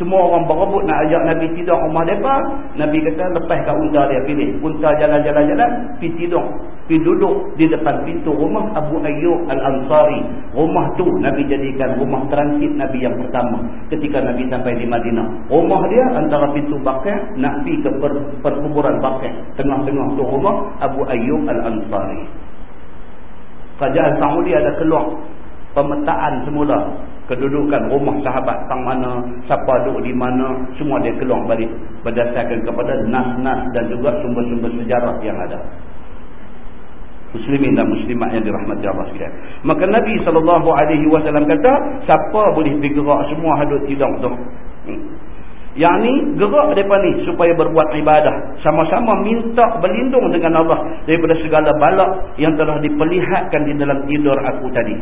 semua orang berebut nak ajak Nabi tidur rumah mereka. Nabi kata lepas kat unta dia pilih. Unta jalan-jalan-jalan, pergi tidur. Pergi duduk di depan pintu rumah Abu Ayyub Al-Ansari. Rumah tu Nabi jadikan rumah transit Nabi yang pertama ketika Nabi sampai di Madinah. Rumah dia antara pintu bakar nak pergi ke per perkuburan bakar. Tengah-tengah tu rumah Abu Ayyub Al-Ansari. Kerajaan Saudi ada keluar pemetaan semula kedudukan rumah sahabat tang mana siapa duduk di mana semua dia keluar balik berdasarkan kepada nas-nas dan juga sumber-sumber sejarah yang ada. Muslimin dan muslimat yang dirahmati Allah sekalian. Maka Nabi SAW kata siapa boleh bergerak semua hadut tidur tu? Hmm. yang ni gerak mereka ni supaya berbuat ibadah. Sama-sama minta berlindung dengan Allah daripada segala balak yang telah diperlihatkan di dalam tidur aku tadi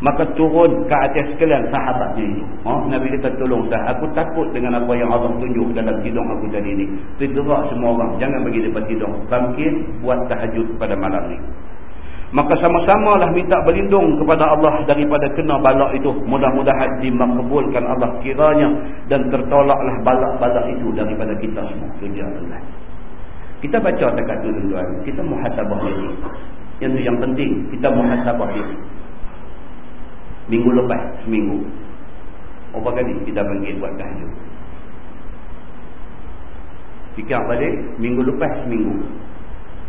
maka turun ke atas sekalian sahabatnya ini. Oh, Nabi kata tolong saya. Aku takut dengan apa yang Allah tunjuk dalam hidung aku tadi ini. Tergerak semua orang. Jangan bagi dia hidung. Bangkit buat tahajud pada malam ini. Maka sama-sama lah minta berlindung kepada Allah daripada kena balak itu. Mudah-mudahan dimakbulkan Allah kiranya. Dan tertolaklah balak-balak itu daripada kita semua. Tujuan Allah. Kita baca dekat tu tuan-tuan. Kita muhasabah diri. Yang itu yang penting. Kita muhasabah diri. Minggu lepas seminggu. Berapa kali kita bangkit buat tahajud? Fikir balik minggu lepas seminggu.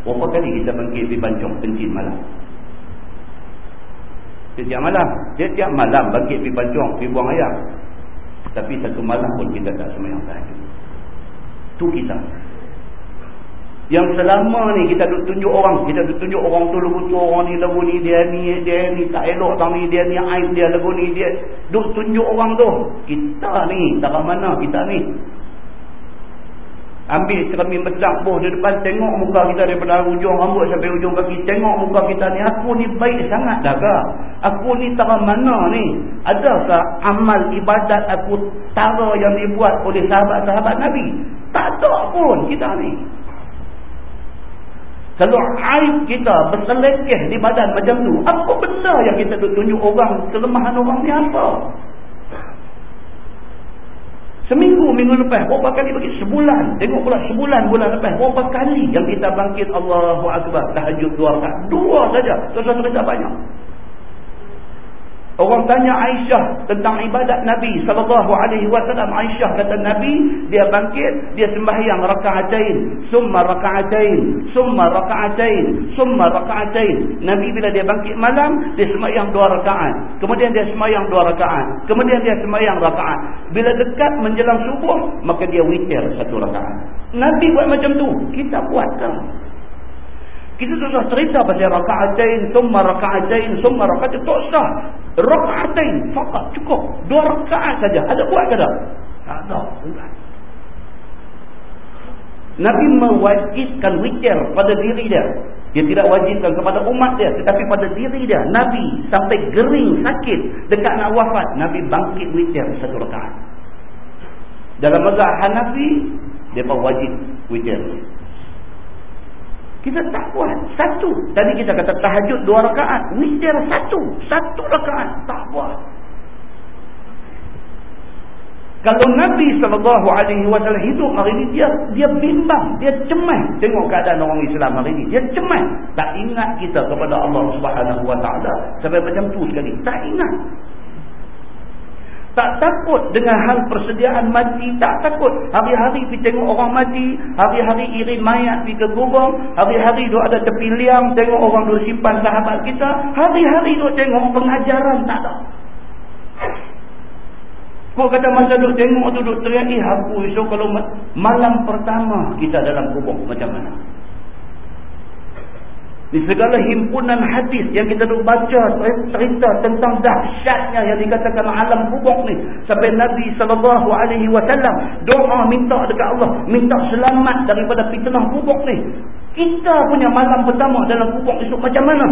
Berapa kali kita bangkit di bancong kencing malam? Setiap malam. Setiap malam bangkit di bancong, pergi buang ayam. Tapi satu malam pun kita tak semayang tahajud. Itu kita. Yang selama ni kita duk tunjuk orang, kita duk tunjuk orang tu lagu tu, orang ni lagu ni, dia ni, dia ni, tak elok tang ni, dia ni, aib dia lagu ni, dia duk tunjuk orang tu. Kita ni, tak mana kita ni. Ambil cermin besar boh di depan, tengok muka kita daripada ujung rambut sampai ujung kaki, tengok muka kita ni, aku ni baik sangat dah ke? Aku ni tak mana ni? Adakah amal ibadat aku tara yang dibuat oleh sahabat-sahabat Nabi? Tak ada pun kita ni. Kalau aib kita berselekeh di badan macam tu, apa benda yang kita tunjuk orang, kelemahan orang ni apa? Seminggu, minggu lepas, berapa kali bagi? Sebulan. Tengok pula sebulan, bulan lepas. Berapa kali yang kita bangkit Allahu Akbar, tahajud dua rakaat? Dua saja. Tuan-tuan cerita banyak. Orang tanya Aisyah tentang ibadat Nabi sallallahu alaihi wasallam. Aisyah kata Nabi dia bangkit, dia sembahyang rakaatain, summa rakaatain, summa rakaatain, summa rakaatain. Nabi bila dia bangkit malam, dia sembahyang dua rakaat. Kemudian dia sembahyang dua rakaat. Kemudian dia sembahyang rakaat. Bila dekat menjelang subuh, maka dia witir satu rakaat. Nabi buat macam tu, kita buatkan. Kita sudah cerita pasal raka'atain, summa raka'atain, summa raka'atain. Tak sah. Raka'atain. Fakat cukup. Dua raka'at saja. Ada buat ke tak? Tak ada. Nabi mewajibkan wikir pada diri dia. Dia tidak wajibkan kepada umat dia. Tetapi pada diri dia. Nabi sampai gering, sakit. Dekat nak wafat. Nabi bangkit wikir satu raka'at. Dalam mazhab Hanafi, dia wajib wikir. Kita tak buat. Satu. Tadi kita kata tahajud dua rakaat. Witir satu. Satu rakaat. Tak buat. Kalau Nabi SAW hidup hari ini, dia dia bimbang. Dia cemas. Tengok keadaan orang Islam hari ini. Dia cemas. Tak ingat kita kepada Allah SWT. Sampai macam tu sekali. Tak ingat. Tak takut dengan hal persediaan mati. Tak takut. Hari-hari pergi tengok orang mati. Hari-hari iring mayat pergi ke. Hari-hari duk ada tepi liang. Tengok orang duk simpan sahabat kita. Hari-hari duk tengok pengajaran tak ada. Kau kata masa duk tengok tu duk teriak. Eh aku esok kalau malam pertama kita dalam kubur. Macam mana? Di segala himpunan hadis yang kita duk baca cerita tentang dahsyatnya yang dikatakan alam kubur ni sampai Nabi sallallahu alaihi wasallam doa minta dekat Allah minta selamat daripada fitnah kubur ni. Kita punya malam pertama dalam kubur esok macam mana?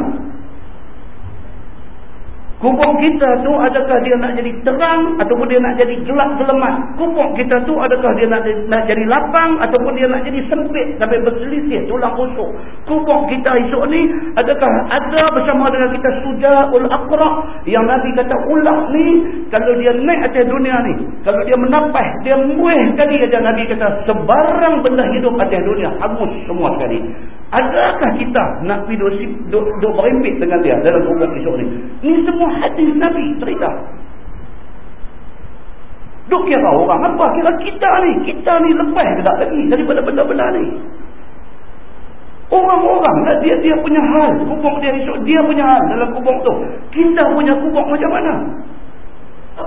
Kubur kita tu adakah dia nak jadi terang ataupun dia nak jadi gelap gelemat? Kubur kita tu adakah dia nak, nak jadi lapang ataupun dia nak jadi sempit sampai berselisih tulang rusuk? Kubur kita esok ni adakah ada bersama dengan kita sujaul aqra yang Nabi kata ulah ni kalau dia naik atas dunia ni, kalau dia menapah, dia muih kali aja Nabi kata sebarang benda hidup atas dunia hangus semua sekali. Adakah kita nak pergi duk, duk, duk berimpit dengan dia dalam kubur esok ni? Ni semua hadis Nabi cerita. Duk kira orang apa? Kira kita ni. Kita ni lepas ke tak lagi daripada benda-benda ni. Orang-orang lah dia dia punya hal. Kubur dia esok dia punya hal dalam kubur tu. Kita punya kubur macam mana?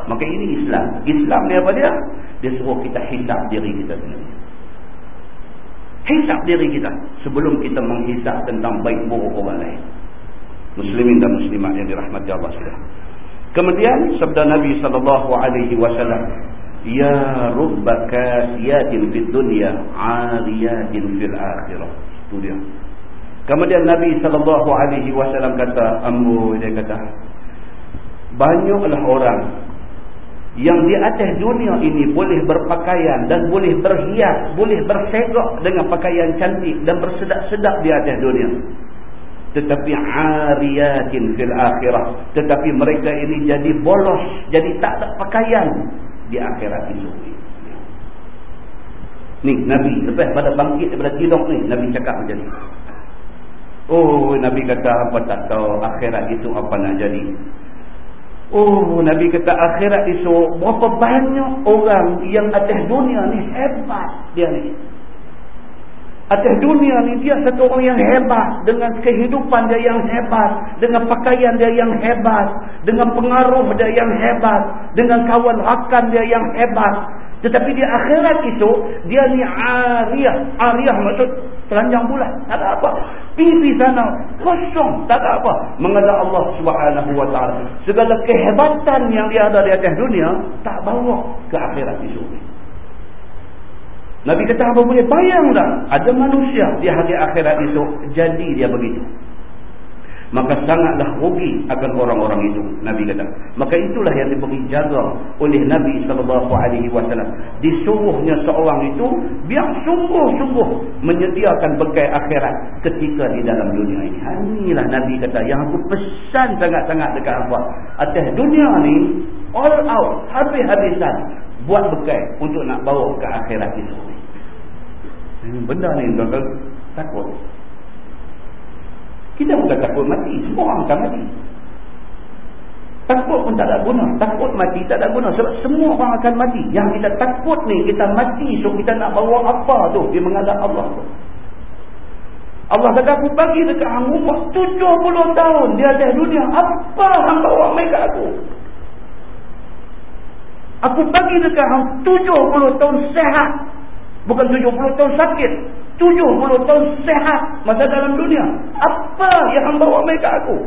Maka ini Islam. Islam ni apa dia? Dia suruh kita hisap diri kita sendiri. Hisap diri kita sebelum kita menghisap tentang baik buruk orang lain muslimin dan muslimat yang dirahmati Allah sekalian. Kemudian sabda Nabi sallallahu alaihi wasallam, "Ya rubba kasiyatin fid dunya, 'ariyatin fil akhirah." Itu dia. Kemudian Nabi sallallahu alaihi wasallam kata, "Amru," dia kata, "Banyaklah orang yang di atas dunia ini boleh berpakaian dan boleh berhias, boleh bersegak dengan pakaian cantik dan bersedak-sedak di atas dunia. Tetapi ariyatin fil akhirah. Tetapi mereka ini jadi bolos jadi tak ada pakaian di akhirat itu. Ni nabi lepas pada bangkit daripada tidur ni nabi cakap macam ni. Oh nabi kata apa tak tahu akhirat itu apa nak jadi Oh, Nabi kata akhirat itu berapa banyak orang yang atas dunia ni hebat dia ni. Atas dunia ni dia satu orang yang hebat. Dengan kehidupan dia yang hebat. Dengan pakaian dia yang hebat. Dengan pengaruh dia yang hebat. Dengan kawan rakan dia yang hebat. Tetapi di akhirat itu, dia ni ariah. Ariah maksud telanjang bulan. Tak ada apa. Pipi sana kosong. Tak ada apa. Mengadak Allah subhanahu wa ta'ala. Segala kehebatan yang dia ada di atas dunia, tak bawa ke akhirat itu. Nabi kata apa boleh bayang ada manusia di hari akhirat itu jadi dia begitu. Maka sangatlah rugi akan orang-orang itu. Nabi kata. Maka itulah yang diberi jaga oleh Nabi SAW. Disuruhnya seorang itu biar sungguh-sungguh menyediakan bekal akhirat ketika di dalam dunia ini. Ha, inilah Nabi kata yang aku pesan sangat-sangat dekat apa. Atas dunia ni all out habis-habisan buat bekal untuk nak bawa ke akhirat itu. Benda ni tuan takut. Kita bukan takut mati, semua orang akan mati. Takut pun tak ada guna. Takut mati tak ada guna. Sebab semua orang akan mati. Yang kita takut ni, kita mati. So kita nak bawa apa tu? Dia mengadap Allah tu. Allah kata aku bagi dekat hang umur 70 tahun. Dia ada dunia. Apa hang bawa mereka aku? Aku bagi dekat hang 70 tahun sehat. Bukan 70 tahun sakit. 70 tahun sehat masa dalam dunia. Apa yang bawa mereka aku?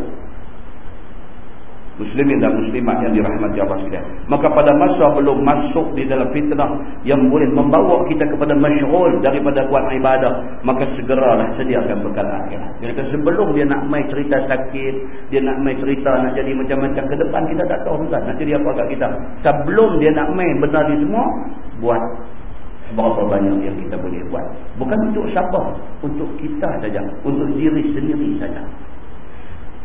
Muslimin dan muslimat yang dirahmati Allah sekalian. Maka pada masa belum masuk di dalam fitnah yang boleh membawa kita kepada masyhul daripada buat ibadah, maka segeralah sediakan bekal akhirat. Jadi sebelum dia nak mai cerita sakit, dia nak mai cerita nak jadi macam-macam ke depan kita tak tahu tuan, nak jadi apa kat kita. Sebelum dia nak mai benda ni semua, buat berapa banyak yang kita boleh buat. Bukan untuk siapa, untuk kita saja, untuk diri sendiri saja.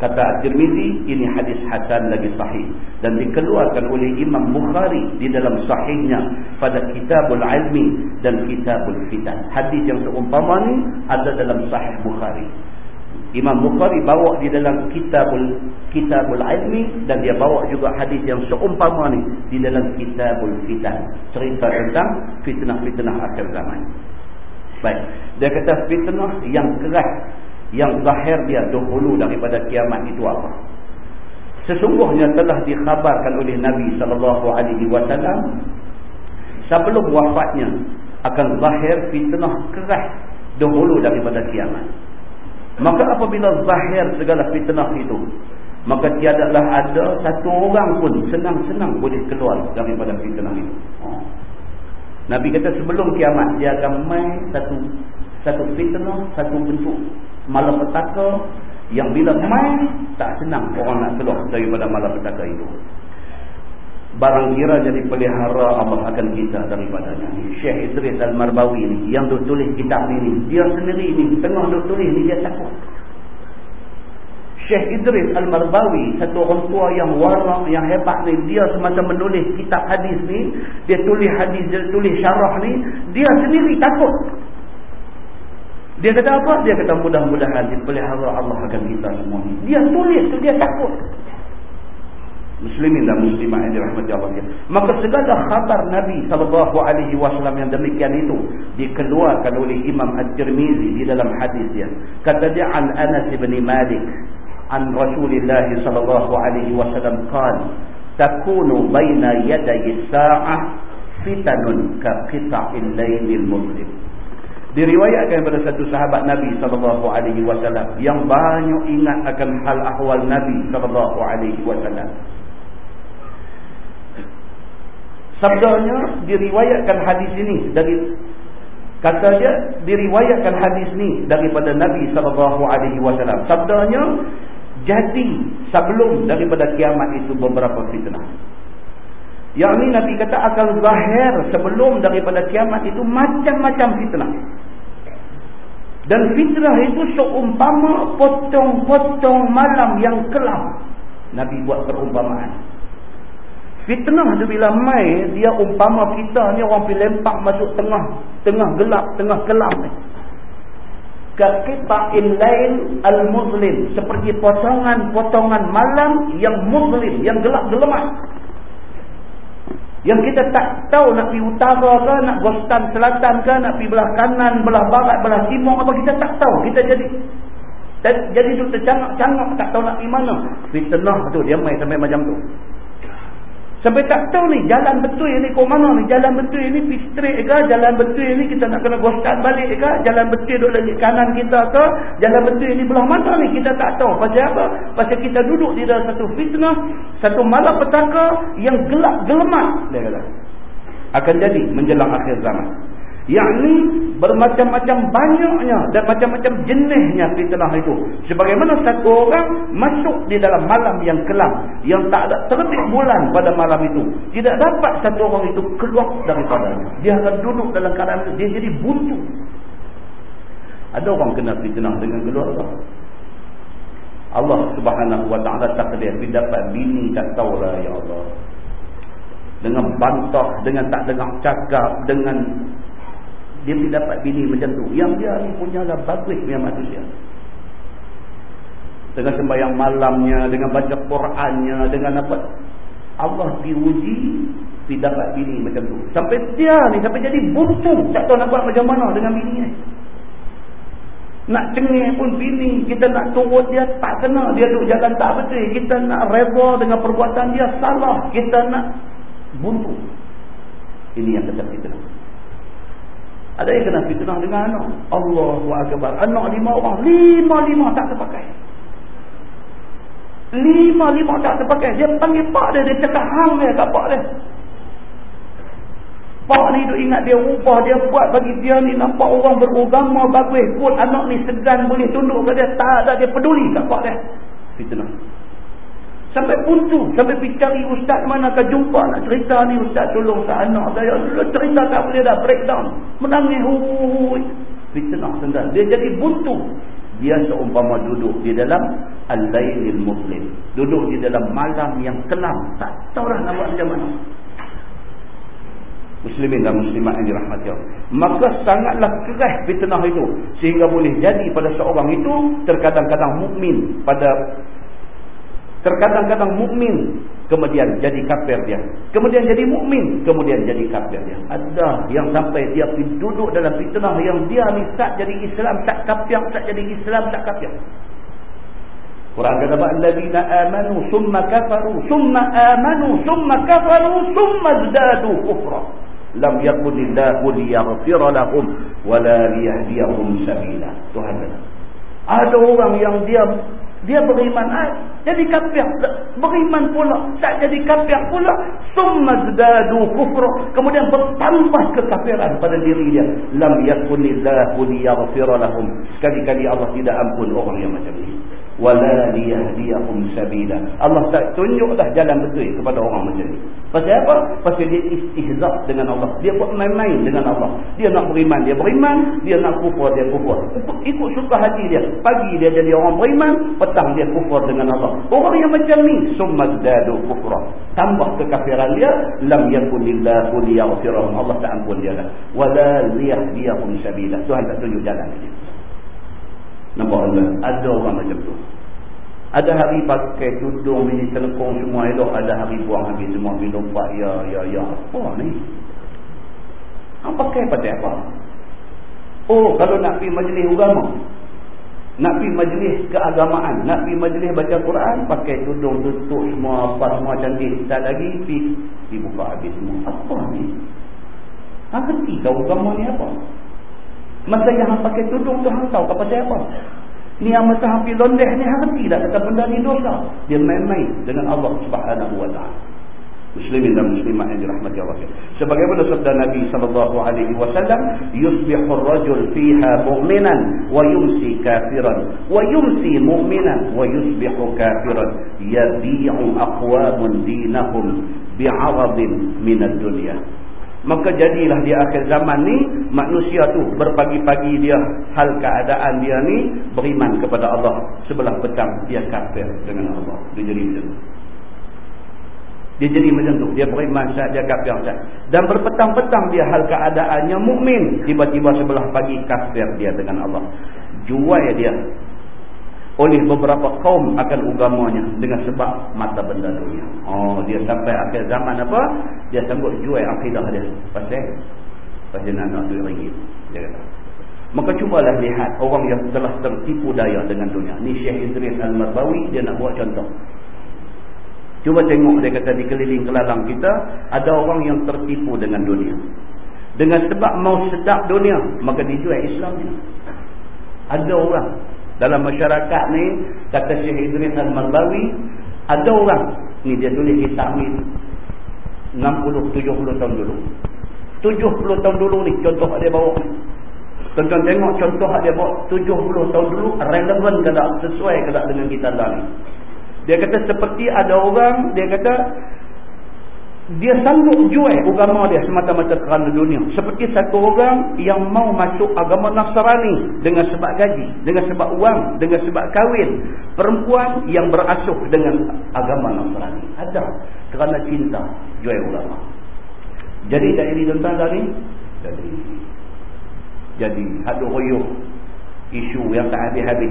Kata At-Tirmizi, ini hadis hasan lagi sahih. Dan dikeluarkan oleh Imam Bukhari di dalam sahihnya pada kitabul ilmi dan kitabul fitan. Hadis yang seumpama ni ada dalam sahih Bukhari. Imam Bukhari bawa di dalam kitabul kitabul ilmi dan dia bawa juga hadis yang seumpama ni di dalam kitabul fitan cerita tentang fitnah-fitnah akhir zaman. Baik. Dia kata fitnah yang keras yang zahir dia dahulu daripada kiamat itu apa? Sesungguhnya telah dikhabarkan oleh Nabi wasallam sebelum wafatnya akan zahir fitnah keras dahulu daripada kiamat Maka apabila zahir segala fitnah itu, maka tiadalah ada satu orang pun senang-senang boleh keluar daripada fitnah itu. Nabi kata sebelum kiamat dia akan main satu satu fitnah, satu bentuk malapetaka yang bila main tak senang orang nak keluar daripada malapetaka itu barang kira jadi pelihara Allah akan kita daripadanya Syekh Idris Al-Marbawi ni yang duk tulis kitab ni dia sendiri ni tengah duk tulis ni dia takut Syekh Idris Al-Marbawi satu orang tua yang warak yang hebat ni dia semasa menulis kitab hadis ni dia tulis hadis dia tulis syarah ni dia sendiri takut dia kata apa? Dia kata mudah-mudahan dipelihara Allah akan kita semua ni. Dia tulis tu dia takut muslimin dan muslimah yang dirahmati Allah. Maka segala khabar Nabi SAW yang demikian itu dikeluarkan oleh Imam At-Tirmizi di dalam hadis dia. Kata dia an Anas bin Malik an Rasulullah SAW qal takunu baina yaday sa'ah fitanun ka qita'il laylil muslim diriwayatkan kepada satu sahabat Nabi sallallahu alaihi wasallam yang banyak ingat akan hal ahwal Nabi sallallahu alaihi wasallam Sabdanya diriwayatkan hadis ini dari kata dia diriwayatkan hadis ni daripada Nabi sallallahu alaihi wasallam. Sabdanya jadi sebelum daripada kiamat itu beberapa fitnah. Yang ini Nabi kata akan zahir sebelum daripada kiamat itu macam-macam fitnah. Dan fitnah itu seumpama potong-potong malam yang kelam. Nabi buat perumpamaan. Fitnah tu bila mai dia umpama kita ni orang pergi lempak masuk tengah tengah gelap, tengah kelam ni. Kakita'in lain al-muslim. Seperti potongan-potongan malam yang muslim, yang gelap-gelemat. Yang kita tak tahu nak pergi utara ke, nak gostan selatan ke, nak pergi belah kanan, belah barat, belah timur apa, kita tak tahu. Kita jadi jadi tu tercangak-cangak, tak tahu nak pergi mana. Fitnah tu, dia main sampai macam tu. Sampai tak tahu ni jalan betul ni ke mana ni. Jalan betul ni pergi straight ke. Jalan betul ni kita nak kena goskan balik ke. Jalan betul duduk lagi kanan kita ke. Jalan betul ni belah mana ni kita tak tahu. Pasal apa? Pasal kita duduk di dalam satu fitnah. Satu malapetaka yang gelap gelemat. Dia kata. Akan jadi menjelang akhir zaman. Yang ni bermacam-macam banyaknya dan macam-macam jenisnya fitnah itu. Sebagaimana satu orang masuk di dalam malam yang kelam. Yang tak ada terbit bulan pada malam itu. Tidak dapat satu orang itu keluar daripadanya. Dia akan duduk dalam keadaan itu. Dia jadi buntu. Ada orang kena fitnah dengan keluarga. Allah subhanahu wa ta'ala takdir. Dia dapat bini tak tahulah ya Allah. Dengan bantah, dengan tak dengar cakap, dengan dia boleh dapat bini macam tu. Yang dia ni punyalah bagus punya manusia. Dengan sembahyang malamnya dengan baca Qurannya dengan apa Allah diuji dia dapat bini macam tu. Sampai dia ni sampai jadi buntu. Tak tahu nak buat macam mana dengan bini ni. Nak cengih pun bini kita nak turut dia tak kena. Dia duduk jalan tak betul. Kita nak reba dengan perbuatan dia salah. Kita nak buntu. Ini yang kata kita ada yang kena fitnah dengan anak. Allahu Akbar. Anak lima orang. Lima-lima tak terpakai. Lima-lima tak terpakai. Dia panggil pak dia. Dia cakap hang dia kat pak dia. Pak ni duk ingat dia ubah. Dia buat bagi dia ni nampak orang beragama bagus. Kut anak ni segan boleh tunduk ke dia. Tak ada dia peduli kat pak dia. Fitnah. Sampai buntu. Sampai pergi cari ustaz mana ke jumpa nak cerita ni. Ustaz tolong tak anak saya. Cerita tak boleh dah breakdown. Menangis. Hui. Fitnah sendal. Dia jadi buntu. Dia seumpama duduk di dalam Al-Lailil Muslim. Duduk di dalam malam yang kelam. Tak tahu lah nak buat macam mana. Muslimin dan muslimat yang dirahmati Allah. Maka sangatlah keras fitnah itu. Sehingga boleh jadi pada seorang itu terkadang-kadang mukmin pada terkadang-kadang mukmin kemudian jadi kafir dia. Kemudian jadi mukmin, kemudian jadi kafir dia. Ada yang sampai dia duduk dalam fitnah yang dia ni tak jadi Islam, tak kafir, tak jadi Islam, tak kafir. Quran kata? Alladzina amanu summa kafaru summa amanu summa kafaru summa zdadu kufra lam yakunillahu liyaghfira lahum wala liyahdiyahum sabila Tuhan ada orang yang dia dia beriman ah, jadi kafir. Beriman pula tak jadi kafir pula. Summa zdadu kufra kemudian bertambah kekafiran pada diri dia. Lam yakunillahu liyaghfira lahum. Sekali-kali Allah tidak ampun orang yang macam ini wala liyahdiyahum sabila. Allah tak tunjuk dah jalan betul kepada orang macam ni. Pasal apa? Pasal dia istihzah dengan Allah. Dia buat main-main dengan Allah. Dia nak beriman, dia beriman, dia nak kufur, dia kufur. Ikut suka hati dia. Pagi dia jadi orang beriman, petang dia kufur dengan Allah. Orang yang macam ni sumazdadu kufra. Tambah kekafiran dia, lam yakunillahu liyaghfirahum. Allah tak ampun dia dah. Wala liyahdiyahum sabila. Tuhan tak tunjuk jalan dia. Nampak Allah? Ada orang macam tu. Ada hari pakai tudung mini telekong semua elok. Ada hari buang habis semua minum pak. Ya, ya, ya. Apa ni? Apa pakai pakai apa? Oh, kalau nak pergi majlis agama. Nak pergi majlis keagamaan. Nak pergi majlis baca Quran. Pakai tudung tutup semua apa semua cantik. Tak lagi pergi, pergi buka habis semua. Apa ni? Ha, kerti kau agama ni apa? Masa yang hang pakai tudung tu hang tahu apa pasal apa? Ni yang masa hang pergi londeh ni reti tak kata benda ni dosa. Dia main-main dengan Allah Subhanahu wa taala. Muslimin dan muslimat yang dirahmati Allah. Sebagaimana sabda Nabi sallallahu alaihi wasallam, yusbihu ar-rajul fiha mu'minan wa yumsi kafiran wa yumsi mu'minan wa yusbihu kafiran yabi'u aqwamun dinahum bi'aradin min ad-dunya maka jadilah di akhir zaman ni manusia tu berpagi-pagi dia hal keadaan dia ni beriman kepada Allah. Sebelah petang dia kafir dengan Allah. Dia jadi macam tu. Dia jadi macam tu. Dia beriman saat dia kafir saat dan berpetang-petang dia hal keadaannya mukmin tiba-tiba sebelah pagi kafir dia dengan Allah. Jual dia oleh beberapa kaum akan agamanya dengan sebab mata benda dunia. Oh, dia sampai akhir zaman apa? Dia sanggup jual akidah dia. Pasal pasal nak nak duit ringgit. Dia kata. Maka cubalah lihat orang yang telah tertipu daya dengan dunia. Ni Syekh Idris Al-Marbawi dia nak buat contoh. Cuba tengok dia kata di keliling kelalang kita ada orang yang tertipu dengan dunia. Dengan sebab mau sedap dunia, maka dijual Islam ni. Ada orang dalam masyarakat ni kata Syekh Idris Al-Marbawi ada orang ni dia tulis kitab ni 60 70 tahun dulu. 70 tahun dulu ni contoh dia bawa. Tuan-tuan tengok contoh dia bawa 70 tahun dulu relevan ke tak sesuai ke tak dengan kita dah ni? Dia kata seperti ada orang dia kata dia sanggup jual agama dia semata-mata kerana dunia. Seperti satu orang yang mau masuk agama Nasrani dengan sebab gaji, dengan sebab wang, dengan sebab kahwin. Perempuan yang berasuh dengan agama Nasrani. Ada kerana cinta jual agama. Jadi tak jadi tuan-tuan tadi? Jadi. Jadi ada royuh isu yang tak habis-habis.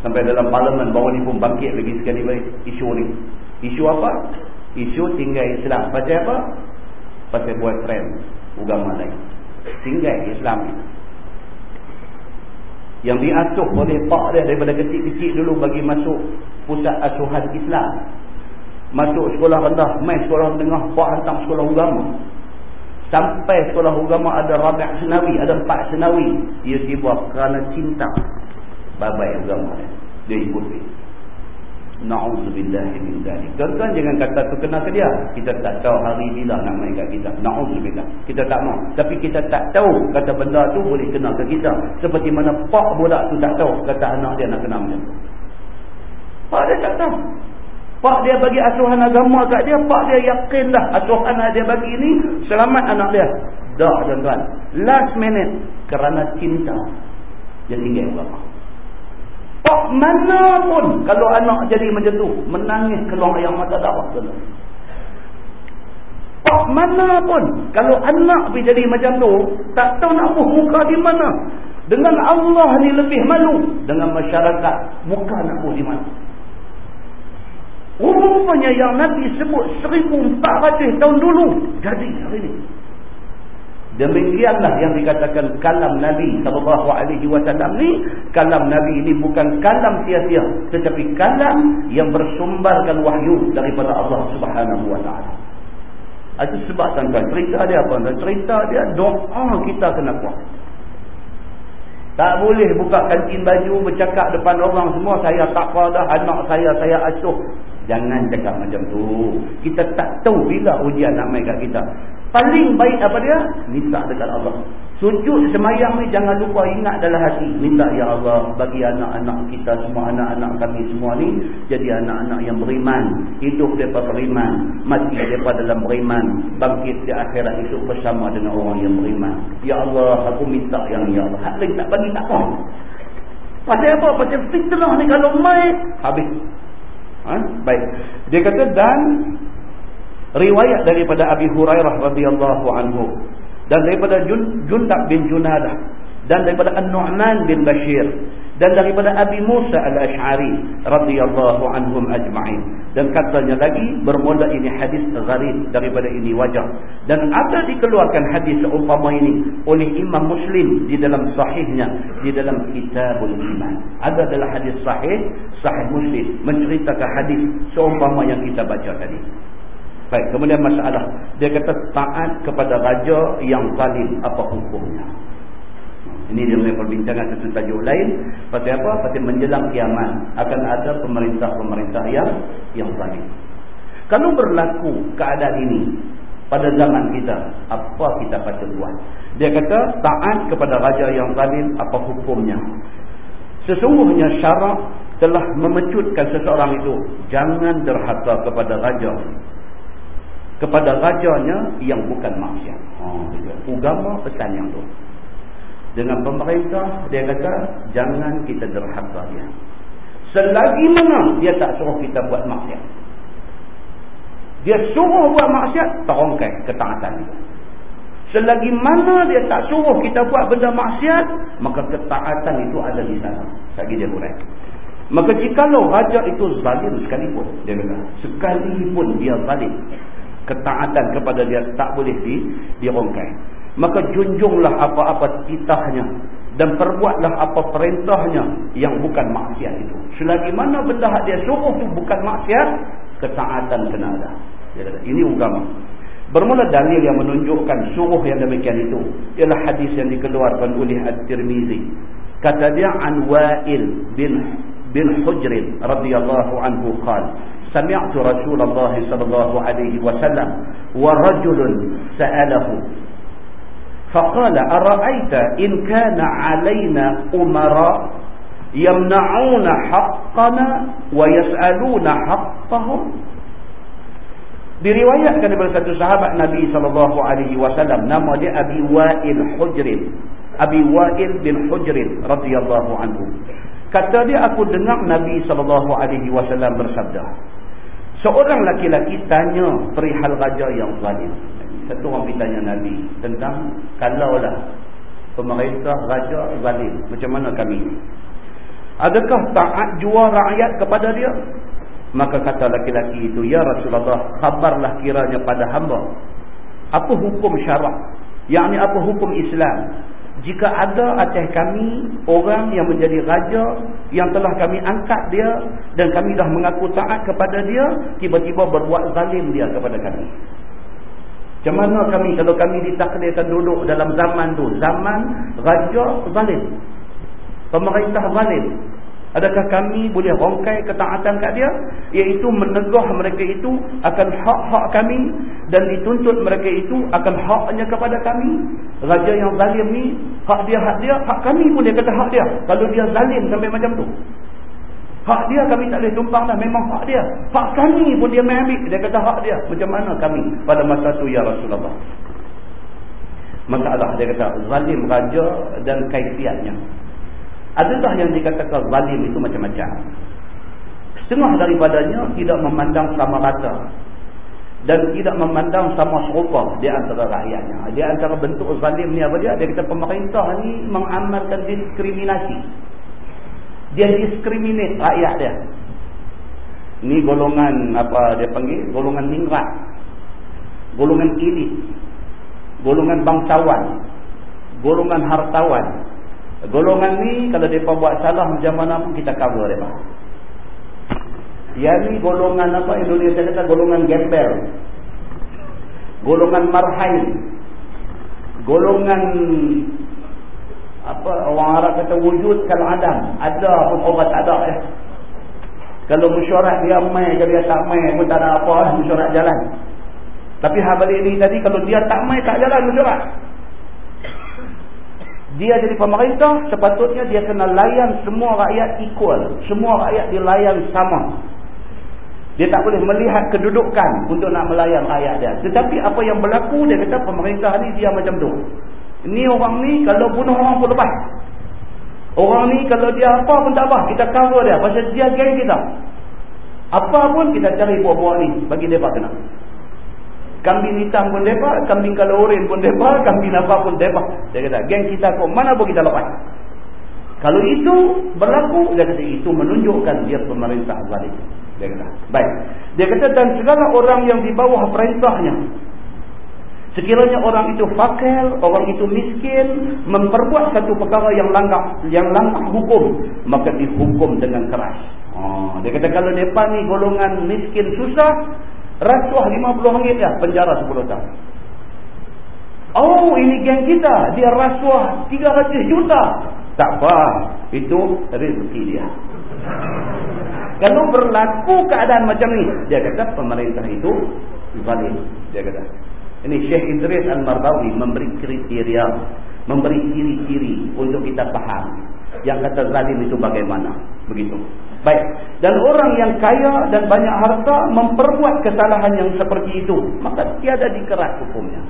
Sampai dalam parlimen bawah ni pun bangkit lagi sekali baik isu ni. Isu apa? Isu tinggal Islam. Pasal apa? Pasal boyfriend agama lain. Tinggal Islam Yang diasuh oleh pak dia daripada kecil-kecil dulu bagi masuk pusat asuhan Islam. Masuk sekolah rendah, main sekolah tengah, pak hantar sekolah agama. Sampai sekolah agama ada rabi' senawi, ada empat senawi. Dia tiba kerana cinta babai agama dia. Dia ikuti. Na'udzubillah min dzalik. Tuan-tuan jangan kata tu kena ke dia. Kita tak tahu hari bila nak main kat kita. Na'udzubillah. Kita tak mau. Tapi kita tak tahu kata benda tu boleh kena ke kita. Seperti mana pak budak tu tak tahu kata anak dia nak kena macam Pak dia tak tahu. Pak dia bagi asuhan agama kat dia. Pak dia yakin dah asuhan dia bagi ni selamat anak dia. Dah tuan-tuan. Last minute kerana cinta. Dia tinggal agama. Tak mana pun kalau anak jadi macam tu. Menangis keluar yang mata darah. Pak mana pun. Kalau anak pergi jadi macam tu. Tak tahu nak buh muka di mana. Dengan Allah ni lebih malu. Dengan masyarakat. Muka nak buh di mana. Rupanya yang Nabi sebut 1400 tahun dulu. Jadi hari ini. Demikianlah yang dikatakan kalam Nabi sallallahu alaihi wasallam ni kalam Nabi ini bukan kalam sia-sia tetapi kalam yang bersumberkan wahyu daripada Allah Subhanahu wa taala. Itu sebab tuan cerita dia apa? Dan cerita dia doa kita kena kuat. Tak boleh buka kantin baju bercakap depan orang semua saya tak apa dah anak saya saya asuh. Jangan cakap macam tu. Kita tak tahu bila ujian nak main kat kita. Paling baik apa dia? Minta dekat Allah. Sujud semayang ni jangan lupa ingat dalam hati. Minta ya Allah bagi anak-anak kita semua, anak-anak kami semua ni. Jadi anak-anak yang beriman. Hidup mereka beriman. Mati mereka dalam beriman. Bangkit di akhirat itu bersama dengan orang yang beriman. Ya Allah aku minta yang ya Allah. Hak tak bagi tak apa. Pasal apa? Pasal fitnah ni kalau main habis. Ha? Baik. Dia kata dan riwayat daripada Abi Hurairah radhiyallahu anhu dan daripada Jun, Jundab bin Junadah dan daripada An-Nu'man bin Bashir dan daripada Abi Musa Al-Ash'ari radhiyallahu anhum ajma'in. Dan katanya lagi bermula ini hadis gharib daripada ini wajah. Dan ada dikeluarkan hadis seumpama ini oleh Imam Muslim di dalam sahihnya di dalam Kitabul Iman. Ada dalam hadis sahih sahih Muslim menceritakan hadis seumpama yang kita baca tadi Baik, kemudian masalah. Dia kata taat kepada raja yang zalim apa hukumnya. Ini dia punya perbincangan satu tajuk lain. Pasal apa? Pasal menjelang kiamat akan ada pemerintah-pemerintah yang yang zalim. Kalau berlaku keadaan ini pada zaman kita, apa kita patut buat? Dia kata taat kepada raja yang zalim apa hukumnya? Sesungguhnya syarak telah memecutkan seseorang itu jangan derhaka kepada raja kepada rajanya yang bukan maksiat. Oh, Ugama pesan yang tu. Dengan pemerintah, dia kata, jangan kita derhaka dia. Selagi mana dia tak suruh kita buat maksiat. Dia suruh buat maksiat, terongkai ketaatan itu. Selagi mana dia tak suruh kita buat benda maksiat, maka ketaatan itu ada di sana. Lagi dia boleh. Maka jikalau raja itu zalim sekalipun, dia kata, sekalipun dia zalim, ketaatan kepada dia tak boleh di dirongkai. Maka junjunglah apa-apa titahnya dan perbuatlah apa perintahnya yang bukan maksiat itu. Selagi mana benda dia suruh itu bukan maksiat ketaatan kena ada. Ini agama. Bermula dalil yang menunjukkan suruh yang demikian itu ialah hadis yang dikeluarkan oleh At-Tirmizi. Kata dia an Wa'il bin bin Hujr radhiyallahu anhu qala سمعت رسول الله صلى الله عليه وسلم ورجل سأله فقال أرأيت إن كان علينا أمراء يمنعون حقنا ويسألون حقهم diriwayatkan daripada satu sahabat Nabi sallallahu alaihi wasallam nama dia Abi Wa'il Hujr Abi Wa'il bin Hujr radhiyallahu anhu kata dia aku dengar Nabi sallallahu alaihi wasallam bersabda Seorang laki-laki tanya perihal raja yang zalim. Satu orang pergi tanya Nabi tentang kalaulah pemerintah raja zalim. Macam mana kami? Adakah taat jual rakyat kepada dia? Maka kata laki-laki itu, Ya Rasulullah, khabarlah kiranya pada hamba. Apa hukum syarak? Yang ini apa hukum Islam? Jika ada atas kami orang yang menjadi raja yang telah kami angkat dia dan kami dah mengaku taat kepada dia tiba-tiba berbuat zalim dia kepada kami. Macam mana kami kalau kami ditakdirkan duduk dalam zaman tu? Zaman raja zalim. Pemerintah zalim Adakah kami boleh rongkai ketaatan kat dia? Iaitu menegah mereka itu akan hak-hak kami. Dan dituntut mereka itu akan haknya kepada kami. Raja yang zalim ni, hak dia, hak dia, hak kami pun dia kata hak dia. Kalau dia zalim sampai macam tu. Hak dia kami tak boleh tumpang dah. Memang hak dia. Hak kami pun dia mengambil. Dia kata hak dia. Macam mana kami pada masa tu ya Rasulullah. Masalah dia kata zalim raja dan kaifiatnya. Adakah yang dikatakan zalim itu macam-macam? Setengah daripadanya tidak memandang sama rata. dan tidak memandang sama serupa di antara rakyatnya. Di antara bentuk zalim ni apa dia? Dia kata pemerintah ni mengamalkan diskriminasi. Dia diskriminate rakyat dia. Ni golongan apa dia panggil? Golongan ningrat. Golongan elit. Golongan bangsawan. Golongan hartawan. Golongan ni kalau mereka buat salah macam mana pun kita cover mereka. Yang ni golongan apa Indonesia kata golongan gembel. Golongan marhain. Golongan apa orang Arab kata wujud kalau adam. Ada pun obat ada ya. Kalau mesyuarat dia mai, kalau dia tak mai pun tak ada apa mesyuarat jalan. Tapi hal balik ni tadi kalau dia tak mai tak jalan mesyuarat. Dia jadi pemerintah sepatutnya dia kena layan semua rakyat equal. Semua rakyat dilayan sama. Dia tak boleh melihat kedudukan untuk nak melayan rakyat dia. Tetapi apa yang berlaku, dia kata pemerintah ni dia macam tu. Ini orang ni kalau bunuh orang pun lepas. Orang ni kalau dia apa pun tak apa. Kita cover dia. Pasal dia geng kita. Apa pun kita cari buah-buah ni. Bagi mereka kena. Kambing hitam pun mereka. Kambing kalorin pun mereka. [laughs] Kambing apa pun mereka. Dia kata geng kita kok mana pun kita lepas. Kalau itu berlaku. Dia kata itu menunjukkan dia pemerintah zalim. Dia kata, baik. Dia kata dan segala orang yang di bawah perintahnya. Sekiranya orang itu fakir, orang itu miskin, memperbuat satu perkara yang langgar, yang langgar hukum, maka dihukum dengan keras. Oh, dia kata kalau depan ni golongan miskin susah, rasuah RM50 ya, penjara 10 tahun. Oh, ini geng kita, dia rasuah 300 juta. Tak apa, itu rezeki dia. Kalau berlaku keadaan macam ni, dia kata pemerintah itu zalim. Dia kata. Ini Syekh Idris Al-Mardawi memberi kriteria, memberi ciri-ciri untuk kita faham. Yang kata zalim itu bagaimana. Begitu. Baik. Dan orang yang kaya dan banyak harta memperbuat kesalahan yang seperti itu. Maka tiada dikeras hukumnya.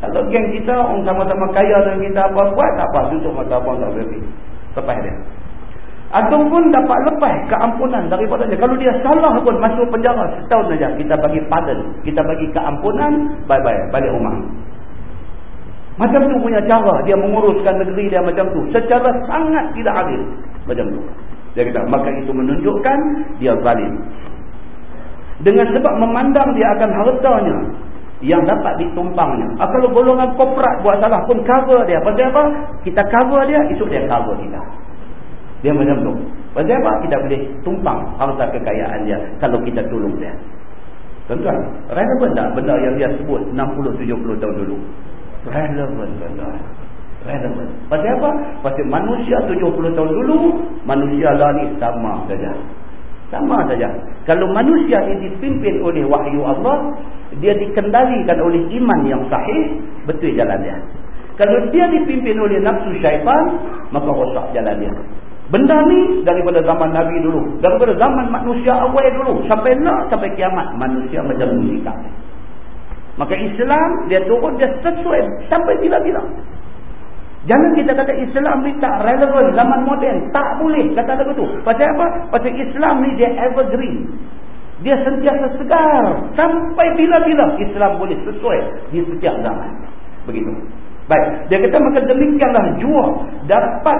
Kalau geng kita, orang sama-sama kaya dan kita apa buat, tak apa. Tutup mata apa, tak boleh. Lepas dia ataupun dapat lepas keampunan daripadanya kalau dia salah pun masuk penjara setahun saja kita bagi pardon kita bagi keampunan bye bye balik rumah macam tu punya cara dia menguruskan negeri dia macam tu secara sangat tidak adil macam tu dia kata maka itu menunjukkan dia zalim dengan sebab memandang dia akan hartanya yang dapat ditumpangnya. Ah, kalau golongan korporat buat salah pun cover dia. Pasal apa? Kita cover dia, esok dia cover kita. Dia macam tu. Pasal apa? Kita boleh tumpang harta kekayaan dia kalau kita tolong dia. Tuan-tuan, relevan tak benda yang dia sebut 60-70 tahun dulu? Relevan, tuan-tuan. Relevan. Pasal apa? Pasal manusia 70 tahun dulu, manusia lah ni sama saja. Sama saja. Kalau manusia ini dipimpin oleh wahyu Allah, dia dikendalikan oleh iman yang sahih, betul jalan dia. Kalau dia dipimpin oleh nafsu syaitan, maka rosak jalan dia. Benda ni daripada zaman Nabi dulu. Daripada zaman manusia awal dulu. Sampai nak sampai kiamat. Manusia macam musikah. Maka Islam dia turun dia sesuai sampai bila-bila. Jangan kita kata Islam ni tak relevan zaman moden. Tak boleh kata begitu. Pasal apa? Pasal Islam ni dia evergreen. Dia sentiasa segar. Sampai bila-bila Islam boleh sesuai di setiap zaman. Begitu. Baik. Dia kata maka demikianlah jua dapat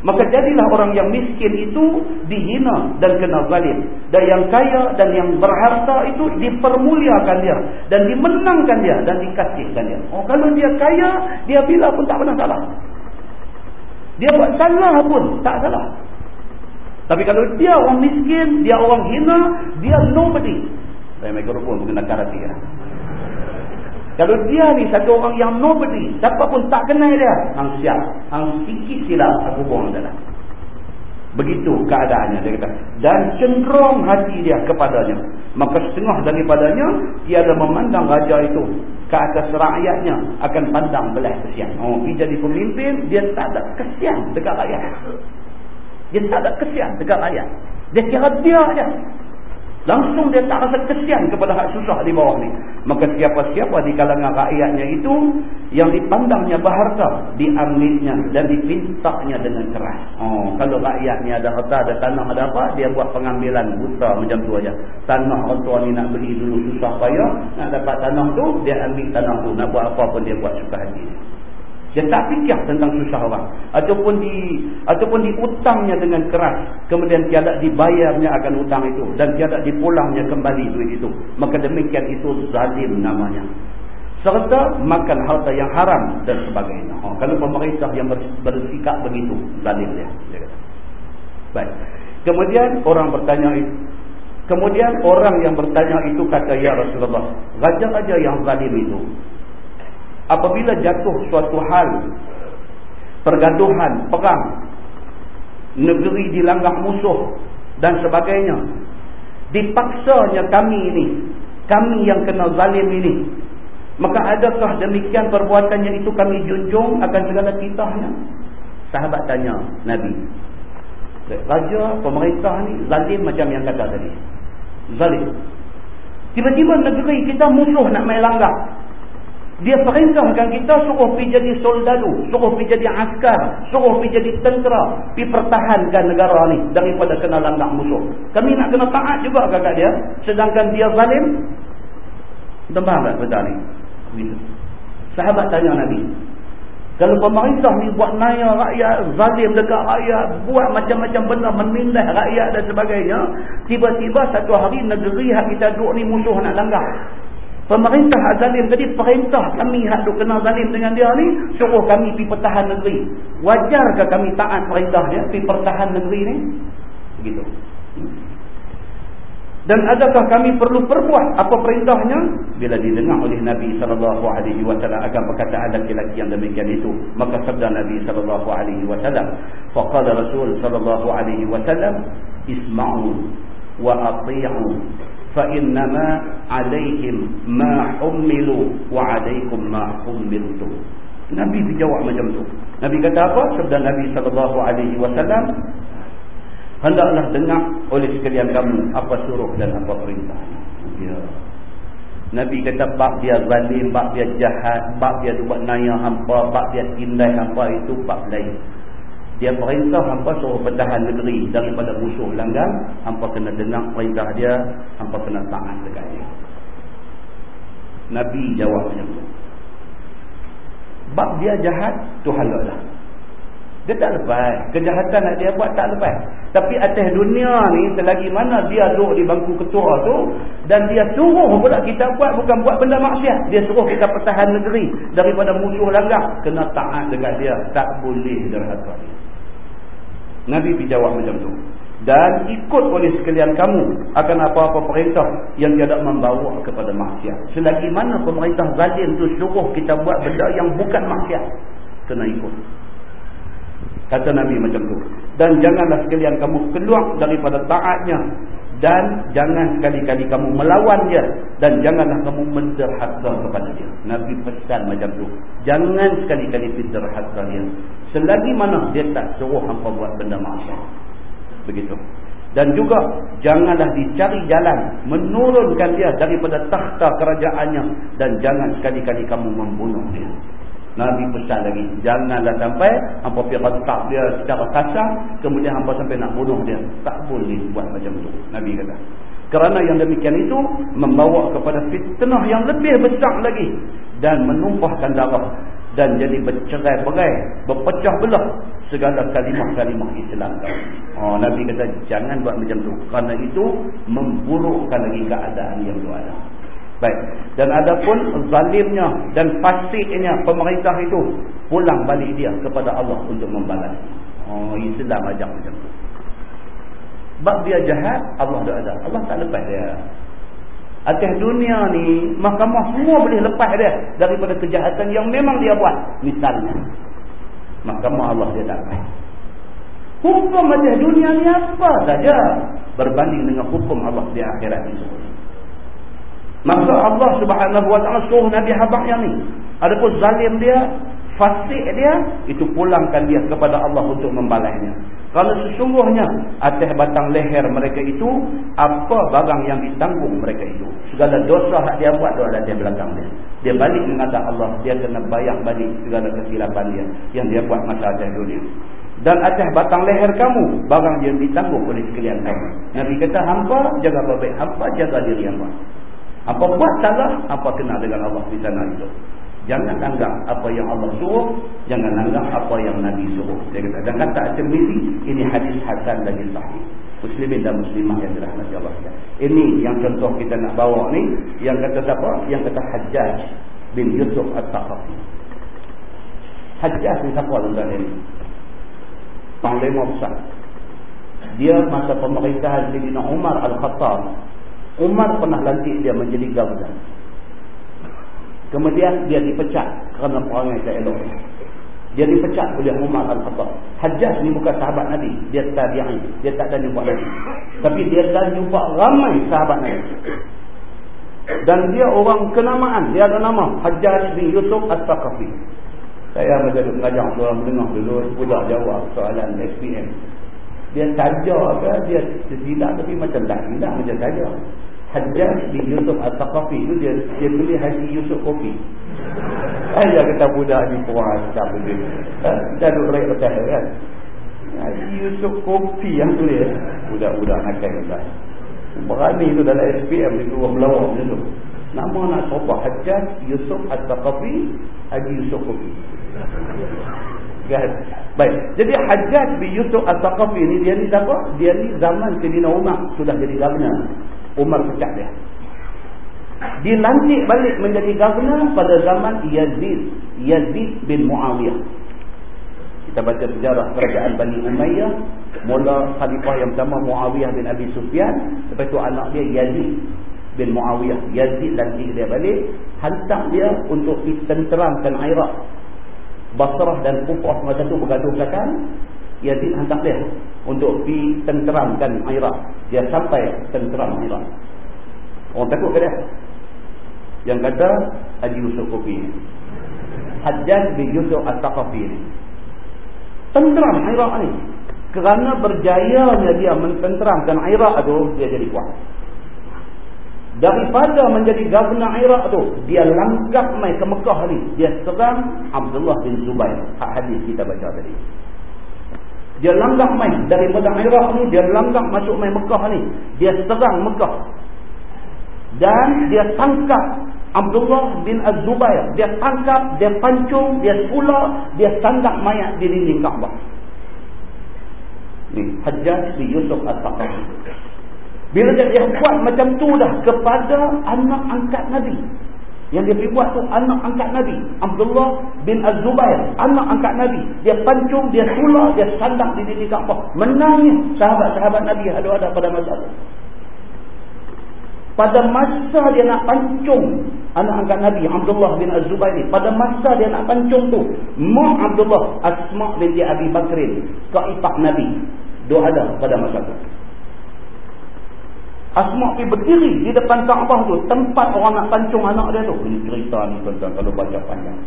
Maka jadilah orang yang miskin itu dihina dan kena zalim. Dan yang kaya dan yang berharta itu dipermuliakan dia. Dan dimenangkan dia dan dikasihkan dia. Oh, kalau dia kaya, dia bila pun tak pernah salah. Dia buat salah pun tak salah. Tapi kalau dia orang miskin, dia orang hina, dia nobody. Saya mikrofon nak karati ya. Kalau dia ni satu orang yang nobody, siapa pun tak kenal dia, hang siap. Hang sikit silap aku buang dalam. Begitu keadaannya dia kata. Dan cenderung hati dia kepadanya. Maka setengah daripadanya, dia ada memandang raja itu ke atas rakyatnya akan pandang belah kesian. Oh, dia jadi pemimpin, dia tak ada kesian dekat rakyat. Dia tak ada kesian dekat rakyat. Dia kira dia aja. Langsung dia tak rasa kesian kepada hak susah di bawah ni. Maka siapa-siapa di kalangan rakyatnya itu yang dipandangnya berharta, diambilnya dan dipintanya dengan keras. Oh, kalau rakyatnya ada harta, ada tanah, ada apa, dia buat pengambilan buta macam tu aja. Tanah orang tua ni nak beli dulu susah payah, nak dapat tanah tu, dia ambil tanah tu. Nak buat apa pun dia buat suka hati. Tak fikir tentang susah orang. Ataupun di ataupun diutangnya dengan keras. Kemudian tiada dibayarnya akan utang itu. Dan tiada dipulangnya kembali duit itu. Maka demikian itu zalim namanya. Serta makan harta yang haram dan sebagainya. Oh, kalau pemerintah yang bersikap begitu, zalim dia. dia kata. Baik. Kemudian orang bertanya itu. Kemudian orang yang bertanya itu kata, Ya Rasulullah, raja-raja yang zalim itu, apabila jatuh suatu hal pergaduhan, perang negeri dilanggar musuh dan sebagainya dipaksanya kami ini kami yang kena zalim ini maka adakah demikian perbuatannya itu kami junjung akan segala titahnya? Sahabat tanya Nabi raja pemerintah ni zalim macam yang kata tadi. Zalim. Tiba-tiba negeri kita musuh nak main langgar dia perintahkan kita suruh pergi jadi soldadu, suruh pergi jadi askar, suruh pergi jadi tentera, pergi pertahankan negara ni daripada kena langgar musuh. Kami nak kena taat juga kakak dia, sedangkan dia zalim. Tembang tak betul ni? Sahabat tanya Nabi, kalau pemerintah ni buat naya rakyat, zalim dekat rakyat, buat macam-macam benda, menindah rakyat dan sebagainya, tiba-tiba satu hari negeri yang kita duduk ni musuh nak langgar. Pemerintah zalim tadi perintah kami hak duk kena zalim dengan dia ni suruh kami pi pertahan negeri. Wajarkah kami taat perintah dia pi pertahan negeri ni? Begitu. Dan adakah kami perlu perbuat apa perintahnya? Bila didengar oleh Nabi sallallahu alaihi wasallam akan perkataan lelaki yang demikian itu, maka sabda Nabi sallallahu alaihi wasallam, faqala Rasul sallallahu alaihi wasallam, isma'u wa ati'u فإنما عليهم ما حملوا وعليكم ما حملتم Nabi dijawab macam tu. Nabi kata apa? Sabda Nabi sallallahu alaihi wasallam, hendaklah dengar oleh sekalian kamu apa suruh dan apa perintah. Ya. Nabi kata bab dia zalim, bab dia jahat, bab dia buat naya hampa, bab dia tindas hampa itu bab lain. Dia perintah hampa suruh bertahan negeri daripada musuh langgar. Hampa kena dengar perintah dia. Hampa kena taat dekat dia. Nabi jawab macam tu. Bab dia jahat, Tuhan lah. Dia tak lepas. Kejahatan nak dia buat tak lepas. Tapi atas dunia ni, selagi mana dia duduk di bangku ketua tu, dan dia suruh pula kita buat, bukan buat benda maksiat. Dia suruh kita pertahan negeri daripada musuh langgar. Kena taat dekat dia. Tak boleh derhaka dia. Nabi dijawab macam tu. Dan ikut oleh sekalian kamu akan apa-apa perintah yang tidak membawa kepada maksiat. Selagi mana pemerintah zalim tu suruh kita buat benda yang bukan maksiat. Kena ikut. Kata Nabi macam tu. Dan janganlah sekalian kamu keluar daripada taatnya dan jangan sekali-kali kamu melawan dia. Dan janganlah kamu menderhaka kepada dia. Nabi pesan macam tu. Jangan sekali-kali menderhaka dia. Selagi mana dia tak suruh hampa buat benda maksiat. Begitu. Dan juga janganlah dicari jalan menurunkan dia daripada takhta kerajaannya. Dan jangan sekali-kali kamu membunuh dia Nabi pesan lagi, janganlah sampai hampa pergi rentak dia secara kasar, kemudian hampa sampai nak bunuh dia. Tak boleh buat macam tu. Nabi kata. Kerana yang demikian itu membawa kepada fitnah yang lebih besar lagi dan menumpahkan darah dan jadi bercerai-berai, berpecah belah segala kalimah-kalimah Islam. Oh, Nabi kata jangan buat macam tu. Kerana itu memburukkan lagi keadaan yang ada. Baik. Dan adapun zalimnya dan fasiknya pemerintah itu pulang balik dia kepada Allah untuk membalas. Oh, Islam ajar macam tu. Bab dia jahat, Allah dah ada. Allah tak lepas dia. Atas dunia ni, mahkamah semua boleh lepas dia daripada kejahatan yang memang dia buat. Misalnya, mahkamah Allah dia tak lepas. Hukum atas dunia ni apa saja berbanding dengan hukum Allah di akhirat ini. Maka Allah subhanahu wa ta'ala suruh Nabi Habak yang ni. Adapun zalim dia, fasik dia, itu pulangkan dia kepada Allah untuk membalasnya. Kerana sesungguhnya atas batang leher mereka itu apa barang yang ditanggung mereka itu. Segala dosa yang dia buat tu ada di belakang dia. Dia balik menghadap Allah, dia kena bayar balik segala kesilapan dia yang dia buat masa atas dunia. Dan atas batang leher kamu barang yang ditanggung oleh sekalian kamu. Nabi kata hampa jaga baik, hampa jaga diri hampa. Apa buat salah, apa kena dengan Allah di sana itu. Jangan anggap apa yang Allah suruh, jangan anggap apa yang Nabi suruh. Dia kata, dan kata At-Tirmizi, ini hadis hasan lagi sahih. Muslimin dan muslimah yang dirahmati Allah. Ini yang contoh kita nak bawa ni, yang kata siapa? Yang kata Hajjaj bin Yusuf At-Taqafi. Hajjaj ni siapa tuan ini? Panglima besar. Dia masa pemerintahan Sayyidina Umar Al-Khattab. Umar pernah lantik dia menjadi governor. Kemudian dia dipecat kerana perangai tak elok. Dia dipecat oleh Umar Al-Khattab. Hajjaj ni bukan sahabat Nabi. Dia tabi'i. Dia tak ada jumpa Nabi. Tapi dia dah jumpa ramai sahabat Nabi. Dan dia orang kenamaan. Dia ada nama. Hajjaj bin Yusuf As-Saqafi. Saya macam duduk mengajar seorang mendengar dulu. Budak jawab soalan SPM. Dia tajar ke? Dia tersilap tapi macam tak silap. Macam tajar. Hajjaj bin Yusuf Al-Taqafi itu dia dia tulis Haji Yusuf Kopi. Ayah kata budak ni puas tak boleh. Ha? Dah duduk raih atas kan. Haji Yusuf Kopi yang tulis. Budak-budak nakal kan. Berani itu dalam SPM itu orang melawak macam tu. Nama nak sopa Hajjaj Yusuf Al-Taqafi Haji Yusuf Kopi. Kan? Baik. Jadi Hajjaj bin Yusuf Al-Taqafi ni dia ni siapa? Dia ni zaman Sayyidina Umar sudah jadi governor. Umar pecat dia. Dilantik balik menjadi governor pada zaman Yazid. Yazid bin Muawiyah. Kita baca sejarah kerajaan Bani Umayyah. Mula khalifah yang pertama Muawiyah bin Abi Sufyan. Lepas itu anak dia Yazid bin Muawiyah. Yazid lantik dia balik. Hantar dia untuk ditenteramkan Iraq. Basrah dan Kufah masa itu bergaduh belakang. Yazid hantar dia untuk ditenteramkan Iraq. Dia sampai tenteram Iraq. Orang takut ke dia? Yang kata Haji Yusuf Kofi ni. Hajjaj bin Yusuf At-Taqafi ni. Tenteram Iraq ni. Kerana berjayanya dia mententeramkan Iraq tu, dia jadi kuat. Daripada menjadi governor Iraq tu, dia langkah mai ke Mekah ni. Dia serang Abdullah bin Zubair. Hak hadis kita baca tadi. Dia langkah main daripada Iraq ni, dia langkah masuk main Mekah ni. Dia serang Mekah. Dan dia tangkap Abdullah bin Az-Zubair. Dia tangkap, dia pancung, dia pula, dia tangkap mayat di dinding Kaabah. Ni, Hajjaj bin Yusuf Al-Taqafi. Bila dia, dia buat macam tu dah kepada anak angkat Nabi. Yang dia pergi buat tu anak angkat Nabi. Abdullah bin Az-Zubair. Anak angkat Nabi. Dia pancung, dia sula, dia sandang di dinding Kaabah. Menangis sahabat-sahabat Nabi ada-ada pada masa itu. Pada masa dia nak pancung anak angkat Nabi Abdullah bin Az-Zubair ni. Pada masa dia nak pancung tu. Mak Abdullah Asma' binti Abi Bakrin. Kaipak Nabi. Dia ada pada masa itu. Asma' pergi berdiri di depan Kaabah tu. Tempat orang nak pancung anak dia tu. Ini cerita ni tuan-tuan kalau baca panjang.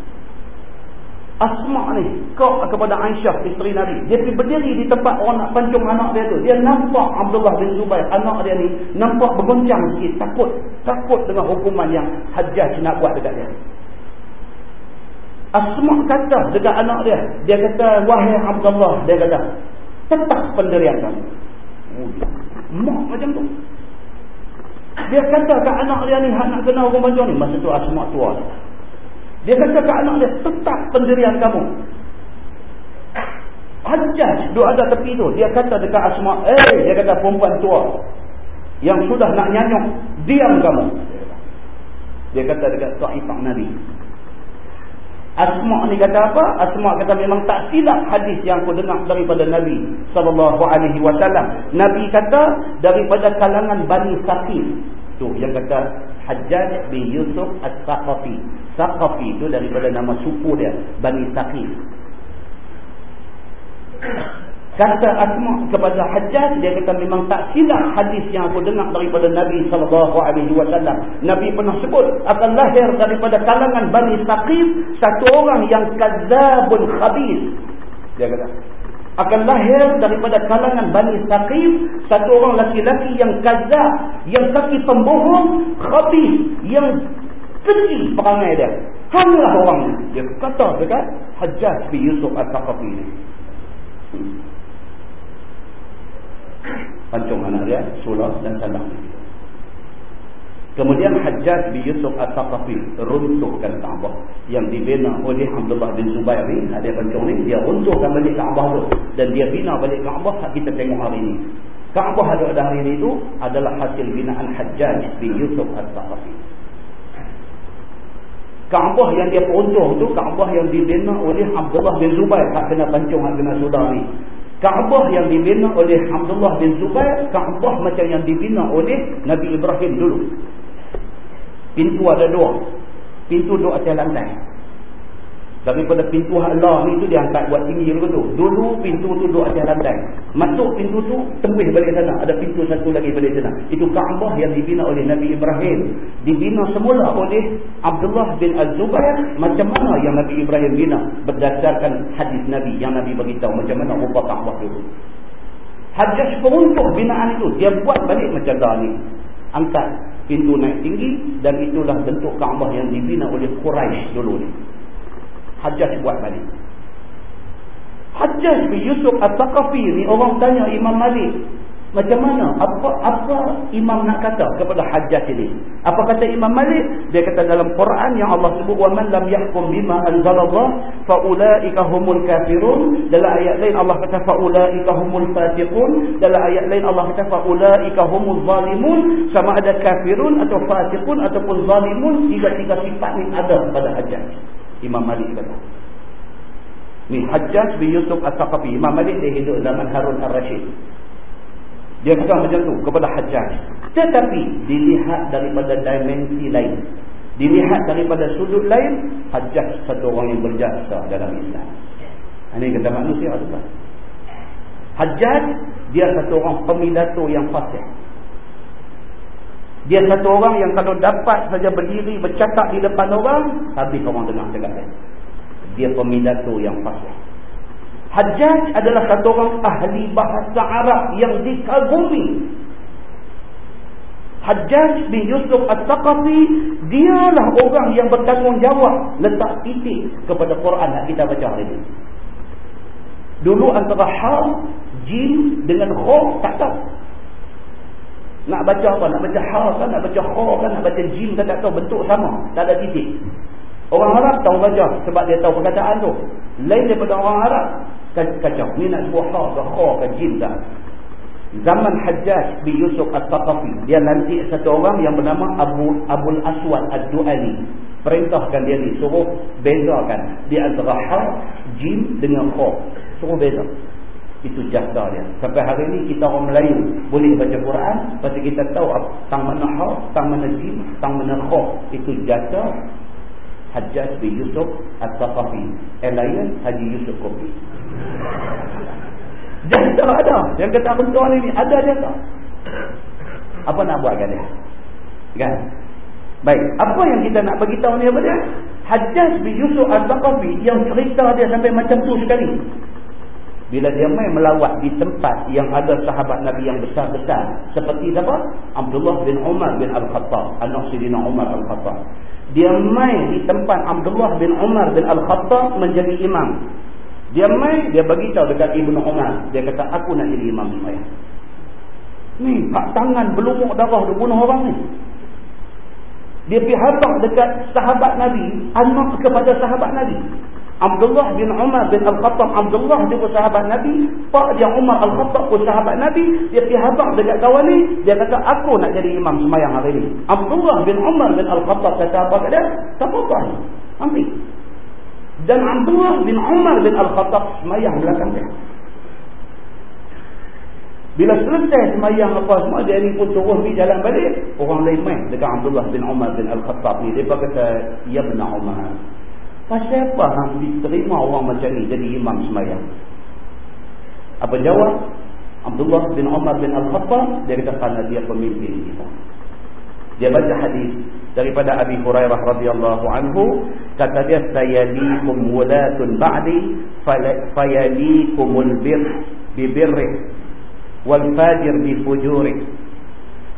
Asma' ni kau kepada Aisyah isteri Nabi. Dia pergi berdiri di tempat orang nak pancung anak dia tu. Dia nampak Abdullah bin Zubair anak dia ni nampak bergoncang sikit. Takut. Takut dengan hukuman yang hajjaj nak buat dekat dia. Asma' kata dekat anak dia. Dia kata wahai Abdullah. Dia kata tetap pendirian kamu. Mak macam tu. Dia kata ke anak dia ni hak nak kena hukum pancung ni. Masa tu Asma tua. Dia kata ke anak dia tetap pendirian kamu. Hajjaj duduk ada tepi tu. Dia kata dekat Asma. Eh dia kata perempuan tua. Yang sudah nak nyanyuk. Diam kamu. Dia kata dekat Ta'ifah Nabi. Asma ni kata apa? Asma kata memang tak silap hadis yang aku dengar daripada Nabi wasallam. Nabi kata daripada kalangan Bani Saqif. Tu yang kata Hajjaj bin Yusuf As-Saqafi. Saqafi itu daripada nama suku dia, Bani Saqif. Kata Asma kepada Hajjaj dia kata memang tak silap hadis yang aku dengar daripada Nabi wasallam. Nabi pernah sebut akan lahir daripada kalangan Bani Saqif satu orang yang kadzabun khabis. Dia kata akan lahir daripada kalangan Bani Saqif satu orang laki-laki yang kazak yang kaki pembohong khabis yang kecil perangai dia hanyalah orang dia kata dekat Hajjaj bin Yusuf Al-Thaqafi ni pancung anak dia sulah dan salam Kemudian Hajjaj bin Yusuf Al-Taqafi runtuhkan Kaabah yang dibina oleh Abdullah bin Zubair ni, ada pencung ni, dia runtuhkan balik Kaabah tu dan dia bina balik Kaabah kita tengok hari ini. Kaabah ada pada hari ini itu adalah hasil binaan Hajjaj bin Yusuf Al-Taqafi. Kaabah yang dia runtuh tu Kaabah yang dibina oleh Abdullah bin Zubair, hak kena pancung hak kena sudah ni. Kaabah yang dibina oleh Abdullah bin Zubair, Kaabah macam yang dibina oleh Nabi Ibrahim dulu. Pintu ada dua. Pintu duduk atas lantai. Daripada pintu Allah ni tu dia angkat buat tinggi dulu tu. Dulu pintu tu duduk atas lantai. Masuk pintu tu tembus balik sana. Ada pintu satu lagi balik sana. Itu Kaabah yang dibina oleh Nabi Ibrahim. Dibina semula oleh Abdullah bin Az-Zubair. Macam mana yang Nabi Ibrahim bina? Berdasarkan hadis Nabi yang Nabi beritahu macam mana rupa Kaabah dulu. Hajjaj peruntuk binaan itu. Dia buat balik macam dah ni. Angkat pintu naik tinggi dan itulah bentuk Kaabah yang dibina oleh Quraisy dulu ni. Hajjaj buat balik. Hajjaj bin Yusuf At-Taqafi ni orang tanya Imam Malik, macam mana? Apa apa imam nak kata kepada hajat ini? Apa kata Imam Malik? Dia kata dalam Quran yang Allah sebut man lam yahkum bima anzalallah fa ulaika humul kafirun. Dalam ayat lain Allah kata ulaika humul fasiqun. Dalam ayat lain Allah kata ulaika humul zalimun. Sama ada kafirun atau fasiqun ataupun zalimun, tiga-tiga sifat ni ada pada hajat. Imam Malik kata. Ni Hajjaj bin Yusuf As-Saqafi. Imam Malik dia hidup zaman Harun Ar-Rashid. Dia kata macam tu kepada Hajjaj. Tetapi dilihat daripada dimensi lain. Dilihat daripada sudut lain, Hajjaj satu orang yang berjasa dalam Islam. Ini kata manusia kan. Hajjaj, dia satu orang pemidato yang fasih. Dia satu orang yang kalau dapat saja berdiri bercakap di depan orang, habis orang dengar cakap dia. Dia pemidato yang fasih. Hajjaj adalah satu orang ahli bahasa Arab yang dikagumi. Hajjaj bin Yusuf At-Taqafi, dialah orang yang bertanggungjawab letak titik kepada Quran yang kita baca hari ini. Dulu antara hal, jin dengan khaw, tak tahu. Nak baca apa? Nak baca hal kan? Nak baca khaw kan? Nak baca jin kan? Tak tahu. Bentuk sama. Tak ada titik. Orang Arab tahu baca sebab dia tahu perkataan tu. Lain daripada orang Arab, kacau. Ni nak sebuah ha ke ha ke jin tak? Zaman Hajjaj bin Yusuf Al-Taqafi. Dia nanti satu orang yang bernama Abu Abul Aswad Ad-Du'ali. Perintahkan dia ni. Suruh bezakan. Dia antara ha, jin dengan ha. Suruh beza. Itu jasa dia. Sampai hari ni kita orang Melayu boleh baca Quran. Pasti kita tahu tang mana ha, tang mana jin, tang mana ha. Itu jasa Hajjaj bin Yusuf Al-Taqafi. Elian Haji Yusuf Kopi. Jasa ada. Yang kata bentuk ni ada jasa. Apa nak buat kan dia? Kan? Baik. Apa yang kita nak beritahu ni apa dia? Hajjaj bin Yusuf Al-Taqafi yang cerita dia sampai macam tu sekali. Bila dia main melawat di tempat yang ada sahabat Nabi yang besar-besar. Seperti apa? Abdullah bin Umar bin Al-Khattab. Anak Sidina Umar Al-Khattab. Dia main di tempat Abdullah bin Umar bin Al-Khattab menjadi imam. Dia main, dia bagi tahu dekat Ibnu Umar. Dia kata, aku nak jadi imam semayang. Ni, kat tangan berlumuk darah dia bunuh orang ni. Dia pergi habang dekat sahabat Nabi, anak kepada sahabat Nabi. Abdullah bin Umar bin Al-Khattab. Abdullah juga sahabat Nabi. Pak dia Umar Al-Khattab pun sahabat Nabi. Dia pergi habang dekat kawan ni. Dia kata, aku nak jadi imam semayang hari ni. Abdullah bin Umar bin Al-Khattab kata apa kat dia? Tak apa-apa. Ambil. Dan Abdullah bin Umar bin Al-Khattab semayang belakang dia. Bila selesai semayang apa semua, dia ni pun turun pergi jalan balik. Orang lain main dekat Abdullah bin Umar bin Al-Khattab ni. Dia kata, Ya benar Umar. Pasal apa yang diterima orang macam ni jadi imam semayang? Apa jawab? Abdullah bin Umar bin Al-Khattab, dia kata, kerana dia pemimpin kita. Dia baca hadis daripada Abi Hurairah radhiyallahu anhu kata dia sayalikum wulatun ba'di fayalikumul bir bibirri wal fajir bi fujuri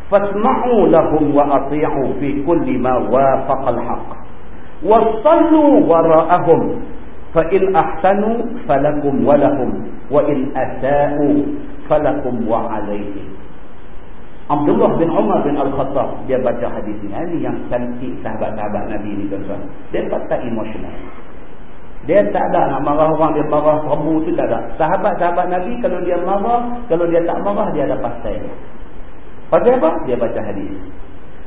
fasma'u lahum wa ati'u fi kulli ma wafaqa al-haq wasallu wara'ahum fa in ahsanu falakum wa lahum wa in asa'u falakum wa alaihim Abdullah bin Umar bin Al-Khattab dia baca hadis ini. Ini yang cantik sahabat-sahabat Nabi ini tuan-tuan. Dia tak emosional. Dia tak ada nak marah orang dia marah rabu tu tak ada. Sahabat-sahabat Nabi kalau dia marah, kalau dia tak marah dia ada pasal dia. Pasal apa? Dia baca hadis.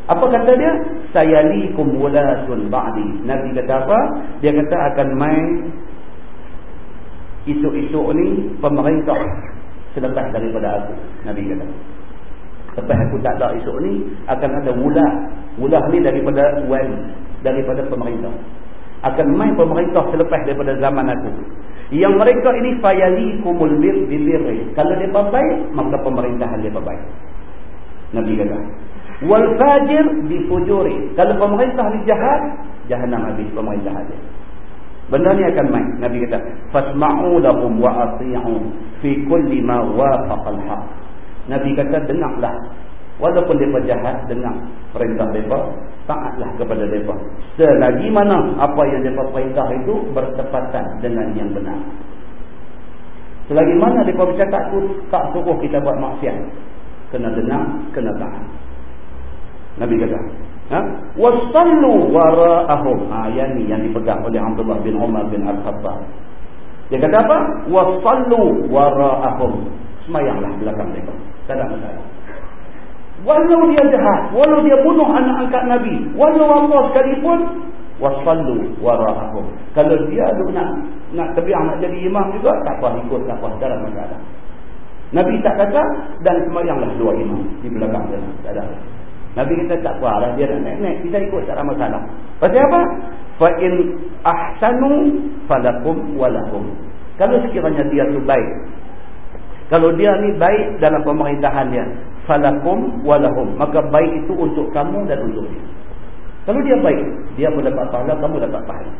Apa kata dia? Sayalikum wulasun ba'di. Nabi kata apa? Dia kata akan main isuk-isuk ni pemerintah selepas daripada aku. Nabi kata. Lepas aku tak ada esok ni akan ada wulah. Wulah ni daripada wali, daripada pemerintah. Akan main pemerintah selepas daripada zaman aku. Yang mereka ini fayali kumul bir bibir. Kalau depa baik, maka pemerintahan depa baik. Nabi kata. Wal fajir bi fujuri. Kalau pemerintah ni jahat, jahanam habis pemerintahan dia. Benda ni akan main. Nabi kata, fasma'u lahum wa ati'u fi kulli ma wafaqal haqq. Nabi kata dengarlah. Walaupun mereka jahat, dengar perintah mereka. Taatlah kepada mereka. Selagi mana apa yang mereka perintah itu bertepatan dengan yang benar. Selagi mana mereka bercakap itu tak suruh kita buat maksiat. Kena dengar, kena taat. Nabi kata. Ha? Wasallu wara'ahum. Ha, yang ni yang dipegang oleh Abdullah bin Umar bin Al-Khattab. Dia kata apa? Wasallu wara'ahum. Semayanglah belakang mereka. Tak ada masalah. Walau dia jahat, walau dia bunuh anak angkat Nabi, walau apa sekalipun, wasallu warahum. Kalau dia nak nak terbiang nak jadi imam juga, tak apa ikut tak apa, ada masalah. Nabi tak kata dan semayanglah dua imam di belakang dia. Tak ada. Nabi kata tak apa lah dia nak naik-naik, kita ikut tak ada masalah. Pasal apa? Fa in ahsanu falakum walahum. Kalau sekiranya dia tu baik, kalau dia ni baik dalam pemerintahan dia, falakum walahum, maka baik itu untuk kamu dan untuk dia. Kalau dia baik, dia pun dapat pahala, kamu dapat pahala.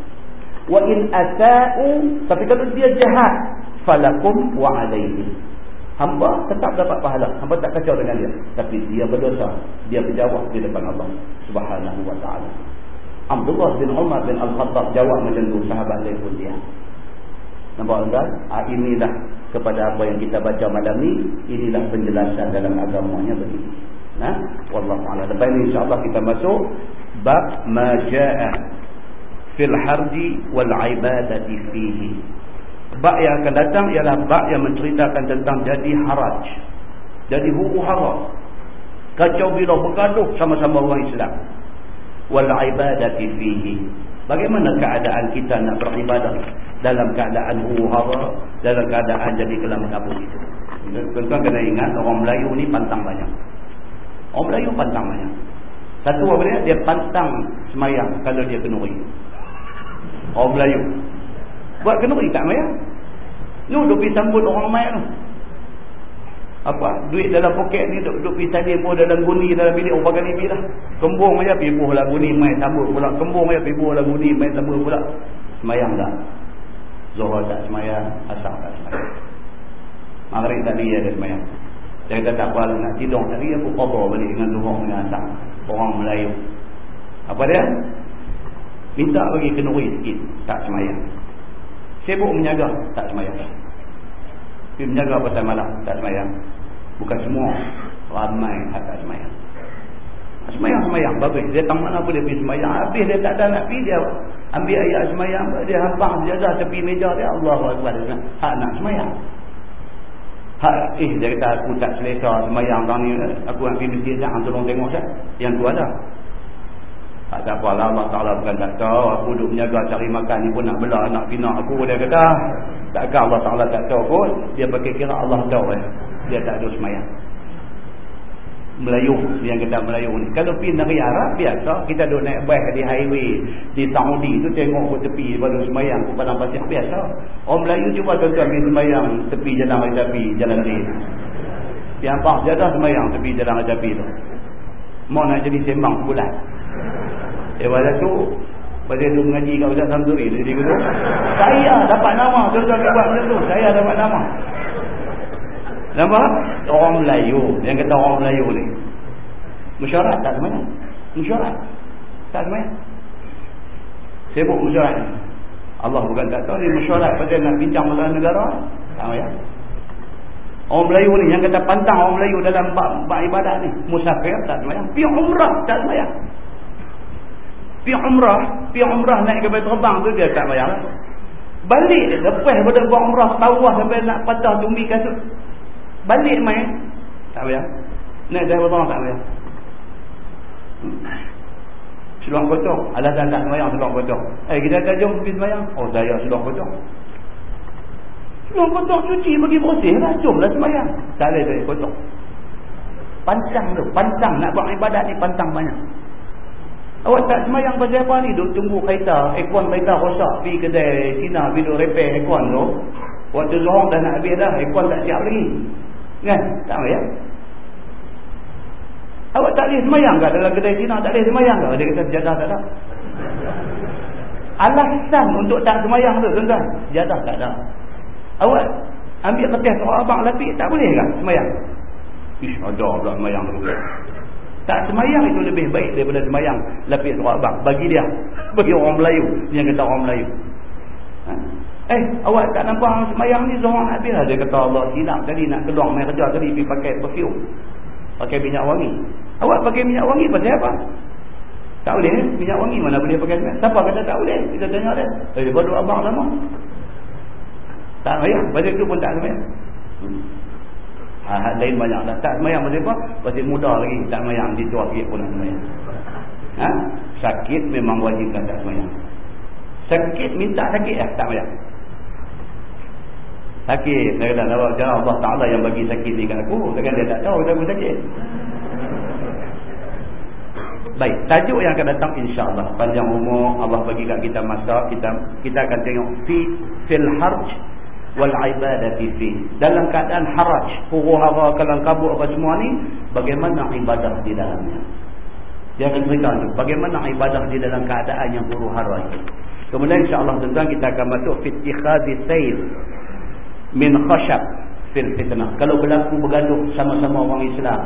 Wa in asa'u, tapi kalau dia jahat, falakum wa alaihi. Hamba tetap dapat pahala. Hamba tak kacau dengan dia. Tapi dia berdosa. Dia berjawab di depan Allah subhanahu wa ta'ala. Abdullah bin Umar bin Al-Khattab jawab macam tu sahabat lain pun dia. Nampak tuan? Ah inilah kepada apa yang kita baca malam ni, inilah penjelasan dalam agamanya begini. Nah, wallahu a'lam. Lepas ini insya-Allah kita masuk bab ma jaa fil harji wal ibadati fihi. Bab yang akan datang ialah bab yang menceritakan tentang jadi haraj. Jadi huru hara. Kacau bila bergaduh sama-sama orang Islam. Wal ibadati fihi. Bagaimana keadaan kita nak beribadah dalam keadaan huru-hara, dalam keadaan jadi kelam kabut itu. Tuan-tuan kena ingat orang Melayu ni pantang banyak. Orang Melayu pantang banyak. Satu apa dia? Dia pantang semayang kalau dia kenuri. Orang Melayu. Buat kenuri tak semayang. Lu duk pergi sambut orang ramai tu. Apa? Duit dalam poket ni duk duk pergi tadi pun dalam guni dalam bilik orang kali ni lah. Kembung aja pergi buh lah guni main sambut pula. Kembung aja pergi buh lah guni main sambut pula. Semayang tak? Zuhur tak semayang asar tak semayang. Maghrib tadi ada semayang. Dia kata tak apa nak tidur tadi aku qadar balik dengan zuhur dengan asar. Orang Melayu. Apa dia? Minta bagi kenuri sikit tak semayang sibuk menjaga tak semayang pergi menjaga pasal malam tak semayang Bukan semua. Ramai akan semayang. Semayang, semayang. Bagus. Dia tak mana pun dia pergi semayang. Habis dia tak ada nak pergi. Dia ambil ayat semayang. Dia hampang sejadah tepi meja dia. Allah SWT. Hak nak semayang. Hak, eh dia kata aku tak selesa semayang tahun ni. Aku nak pergi masjid. Jangan tolong tengok saya. Yang tu ada. Tak apa lah. Allah Ta'ala bukan tak tahu. Aku duduk menjaga cari makan ni pun nak belah. Nak pinak aku. Dia kata. Takkan Allah Ta'ala tak tahu pun. Dia pakai kira Allah tahu eh dia tak ada semayang Melayu yang kita Melayu ni kalau pergi negeri Arab biasa kita duduk naik bas di highway di Saudi tu tengok ke tepi baru semayang ke padang pasir biasa orang Melayu cuba tuan-tuan pergi semayang tepi jalan raya tepi jalan raya yang apa jadah semayang tepi jalan raya tepi tu mau nak jadi sembang bulan eh pada tu Pasal dia mengaji kat Ustaz Samsuri. Saya dapat nama. Buat macam tu. Saya dapat nama. Nama? Orang Melayu. Yang kata orang Melayu ni. Mesyuarat tak semuanya. Mesyuarat. Tak semuanya. Sibuk mesyuarat ni. Allah bukan tak tahu ni mesyuarat pasal nak bincang masalah negara. Tak semuanya. Orang Melayu ni yang kata pantang orang Melayu dalam bab, ibadat ni. Musafir tak semayang. Pi umrah tak semayang. Pi umrah, pi umrah naik ke terbang tu dia tak semayang. Balik lepas pada buat umrah tawah sampai nak patah tumbi kasut. Balik main tak semayang. Naik dari terbang tak semayang. Seluang kotong. Alasan tak semayang seluang kotong. Eh kita tak jom pergi semayang. Oh saya seluang kotong. Yang kotor cuci bagi bersih lah. Jomlah semayang. Tak boleh saya kotor. Pantang tu. Pantang nak buat ibadat ni pantang banyak. Awak tak semayang pasal apa ni? Duk tunggu kereta. Ekon kereta rosak. Pergi kedai Cina. Pergi duk repair ekon tu. Waktu zohong dah nak habis dah. Ekon tak siap lagi. Kan? Tak semayang. Awak tak boleh semayang ke dalam kedai Cina? Tak boleh semayang ke? Dia kata sejadah tak ada. Alasan untuk tak semayang tu tuan-tuan. Sejadah tak ada. Awak ambil kertas surah abang lapik tak boleh kan semayang? Ish ada pula semayang tu. Tak semayang itu lebih baik daripada semayang lapik surah abang. Bagi dia. [laughs] Bagi orang Melayu. Yang kata orang Melayu. Ha? Eh awak tak nampak semayang ni nak habis lah. Dia kata Allah silap tadi nak keluar main kerja tadi pergi pakai perfume. Pakai minyak wangi. Awak pakai minyak wangi pasal apa? Tak boleh minyak wangi mana boleh pakai Siapa kata tak boleh? Kita tanya dia. Eh dia baru abang sama. Tak semayang. Pasal itu pun tak semayang. Hmm. Hal lain banyak lah. Tak semayang pasal apa? Pasal muda lagi. Tak semayang. Dia tua sikit pun nak semayang. Ha? Sakit memang wajibkan tak semayang. Sakit minta sakit lah. Tak semayang. Sakit. Saya kata jangan Allah Ta'ala yang bagi sakit ni kat aku. Takkan dia tak tahu aku sakit. Baik, tajuk yang akan datang insya-Allah panjang umur Allah bagi kat kita masa kita kita akan tengok fi fil harj wal ibadati fi dalam keadaan haraj huru-hara kalang kabut apa semua ni bagaimana ibadah di dalamnya? Dia akan cerita tu bagaimana ibadah di dalam keadaan yang huru-hara itu kemudian insyaallah tentang kita akan masuk fi ittikhadhi sayl min khashab fil fitnah. Kalau berlaku bergaduh sama-sama orang Islam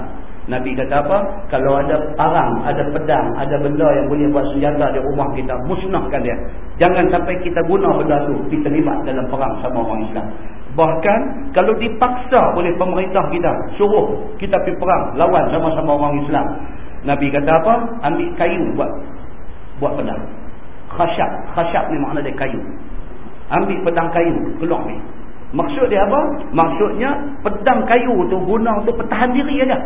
Nabi kata apa? Kalau ada parang, ada pedang, ada benda yang boleh buat senjata di rumah kita, musnahkan dia. Jangan sampai kita guna benda tu, kita terlibat dalam perang sama orang Islam. Bahkan, kalau dipaksa oleh pemerintah kita, suruh kita pergi perang, lawan sama-sama orang Islam. Nabi kata apa? Ambil kayu buat buat pedang. Khasyab. Khasyab ni makna dia kayu. Ambil pedang kayu, keluar ni. Maksud dia apa? Maksudnya, pedang kayu tu guna untuk pertahan diri aja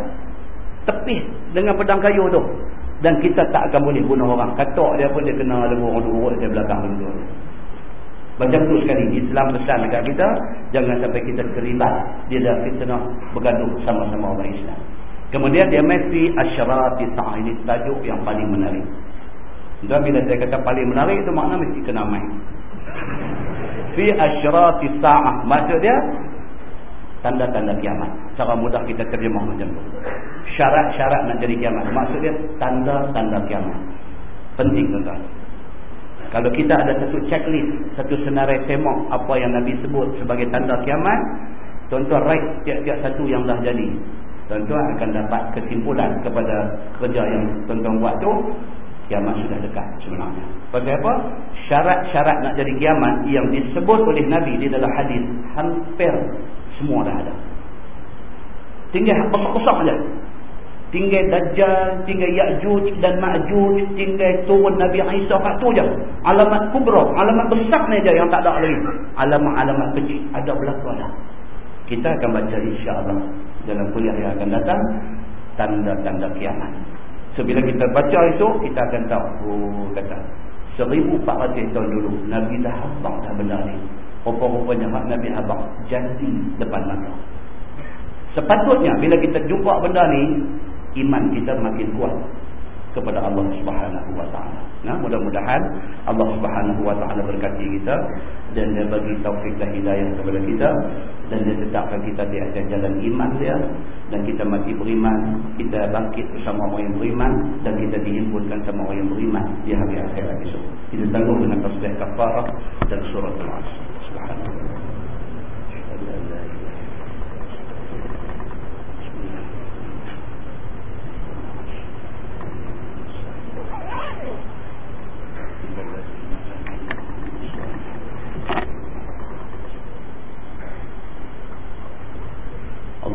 tepis dengan pedang kayu tu. Dan kita tak akan boleh bunuh orang. Katok dia pun dia kena orang urut di belakang tu. Macam tu sekali. Islam pesan dekat kita. Jangan sampai kita terlibat dia dah fitnah bergaduh sama-sama orang Islam. Kemudian dia mesti asyarati sa'ah ini tajuk yang paling menarik. Dan bila saya kata paling menarik itu makna mesti kena main. Fi asyarati sa'ah maksud dia tanda-tanda kiamat. Cara mudah kita terjemah macam tu. Syarat-syarat nak jadi kiamat. Maksudnya tanda-tanda kiamat. Penting tuan-tuan. Kalau kita ada satu checklist, satu senarai semak apa yang Nabi sebut sebagai tanda kiamat, tuan-tuan write tiap-tiap satu yang dah jadi. Tuan-tuan akan dapat kesimpulan kepada kerja yang tuan-tuan buat tu, kiamat sudah dekat sebenarnya. Pasal apa? Syarat-syarat nak jadi kiamat yang disebut oleh Nabi di dalam hadis hampir semua dah ada. Tinggal besar-besar saja. Tinggal Dajjal, tinggal Ya'juj dan Ma'juj, tinggal turun Nabi Isa kat tu je. Alamat kubra, alamat besar je yang tak ada lagi. Alamat-alamat kecil ada berlaku ada. Kita akan baca insya-Allah dalam kuliah yang akan datang tanda-tanda kiamat. So bila kita baca itu kita akan tahu oh, kata 1400 tahun dulu Nabi dah hafal dah benda ni rupa-rupanya hak Nabi Abang jadi depan mata. Sepatutnya bila kita jumpa benda ni, iman kita makin kuat. kepada Allah Subhanahu wa taala. Nah, mudah-mudahan Allah Subhanahu wa taala berkati kita dan dia bagi taufik dan hidayah kepada kita dan dia tetapkan kita di atas jalan iman dia dan kita mati beriman, kita bangkit bersama orang yang beriman dan kita dihimpunkan sama orang yang beriman di hari akhirat esok. Kita tanggung dengan tasbih kafarah dan surah Al-Asr.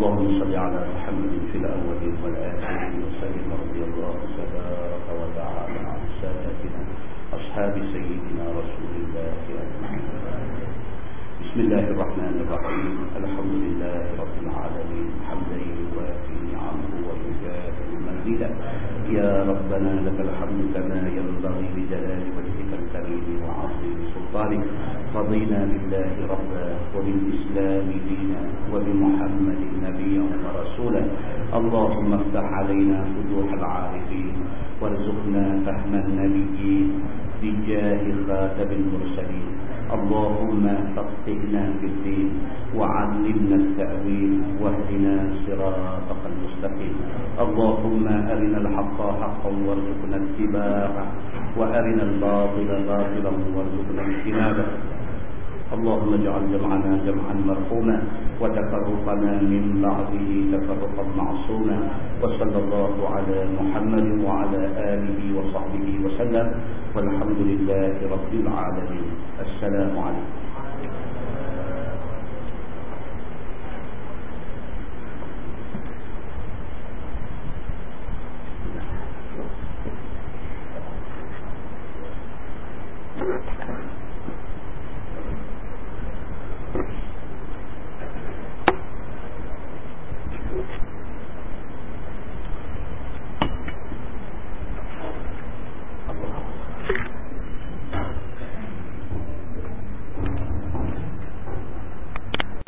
اللهم صل على محمد في الأولين والآخرين وسلم رضي الله تبارك وتعالى عن سادتنا أصحاب سيدنا رسول الله أجمعين بسم الله الرحمن الرحيم. الحمد لله رب العالمين. حمدا يوافي نعمه ويجاهد مزيدا. يا ربنا لك الحمد كما ينبغي لجلال وجهك الكريم وعظيم سلطانك. رضينا بالله ربا وبالإسلام دينا وبمحمد اللهم افتح علينا فتوح العارفين وارزقنا فهم النبيين بجاه خاتم المرسلين. اللهم فقهنا في الدين وعلمنا التأويل واهدنا صراطك المستقيم. اللهم أرنا الحق حقا وارزقنا اتباعه وأرنا الباطل باطلا وارزقنا اجتنابه. اللهم اجعل جمعنا جمعا مرحوما وتفرقنا من بعده تفرقا معصوما وصلى الله على محمد وعلى آله وصحبه وسلم والحمد لله رب العالمين السلام عليكم